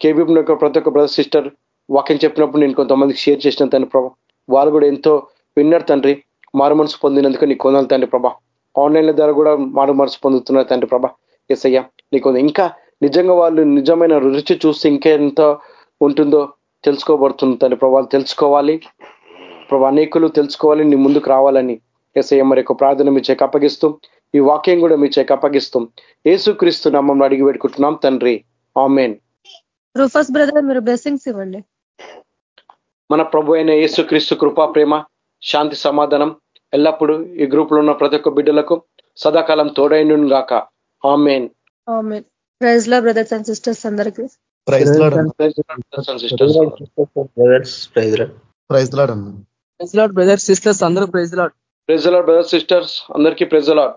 కేబీ ప్రతి ఒక్క బ్రదర్ సిస్టర్ వాక్యం చెప్పినప్పుడు నేను కొంతమందికి షేర్ చేసిన తండ్రి ప్రభా. వాళ్ళు కూడా ఎంతో విన్నారు తండ్రి. మారు మనసు పొందినందుకు నీకు వందనాలు తండ్రి ప్రభా. ఆన్లైన్ల ద్వారా కూడా మారు మనసు పొందుతున్నారు తండ్రి ప్రభా. ఎస్ అయ్యా నీకు ఇంకా నిజంగా వాళ్ళు నిజమైన రుచి చూస్తే ఇంకా ఎంత ఉంటుందో తెలుసుకోబడుతుంది తండ్రి ప్రభా వాళ్ళు తెలుసుకోవాలి. ప్రభా అనేకులు తెలుసుకోవాలి నీ ముందుకు రావాలని ఎస్ఐ మరి యొక్క ప్రార్థన మీ చేక అప్పగిస్తూ ఈ వాక్యం కూడా మీ చేక అప్పగిస్తూ ఏసుక్రీస్తు నామం అడిగి పెట్టుకుంటున్నాం తండ్రి. ఆమెన్. రూఫస్ బ్రదర్ మీరు బ్లెస్సింగ్స్ ఇవ్వండి. మన ప్రభు అయిన యేసుక్రీస్తు కృపా ప్రేమ శాంతి సమాధానం ఎల్లప్పుడూ ఈ గ్రూప్లో ఉన్న ప్రతి ఒక్క బిడ్డలకు సదాకాలం తోడైండు గాక amen. Praise Lord brothers and sisters అందరికి. Praise Lord. Brothers praise Lord అన్న ప్రైజ్ లాడ్ బ్రదర్స్ సిస్టర్స్ అందరూ praise Lord praise Lord brother sisters అందరికీ ప్రైజ్ లాడ్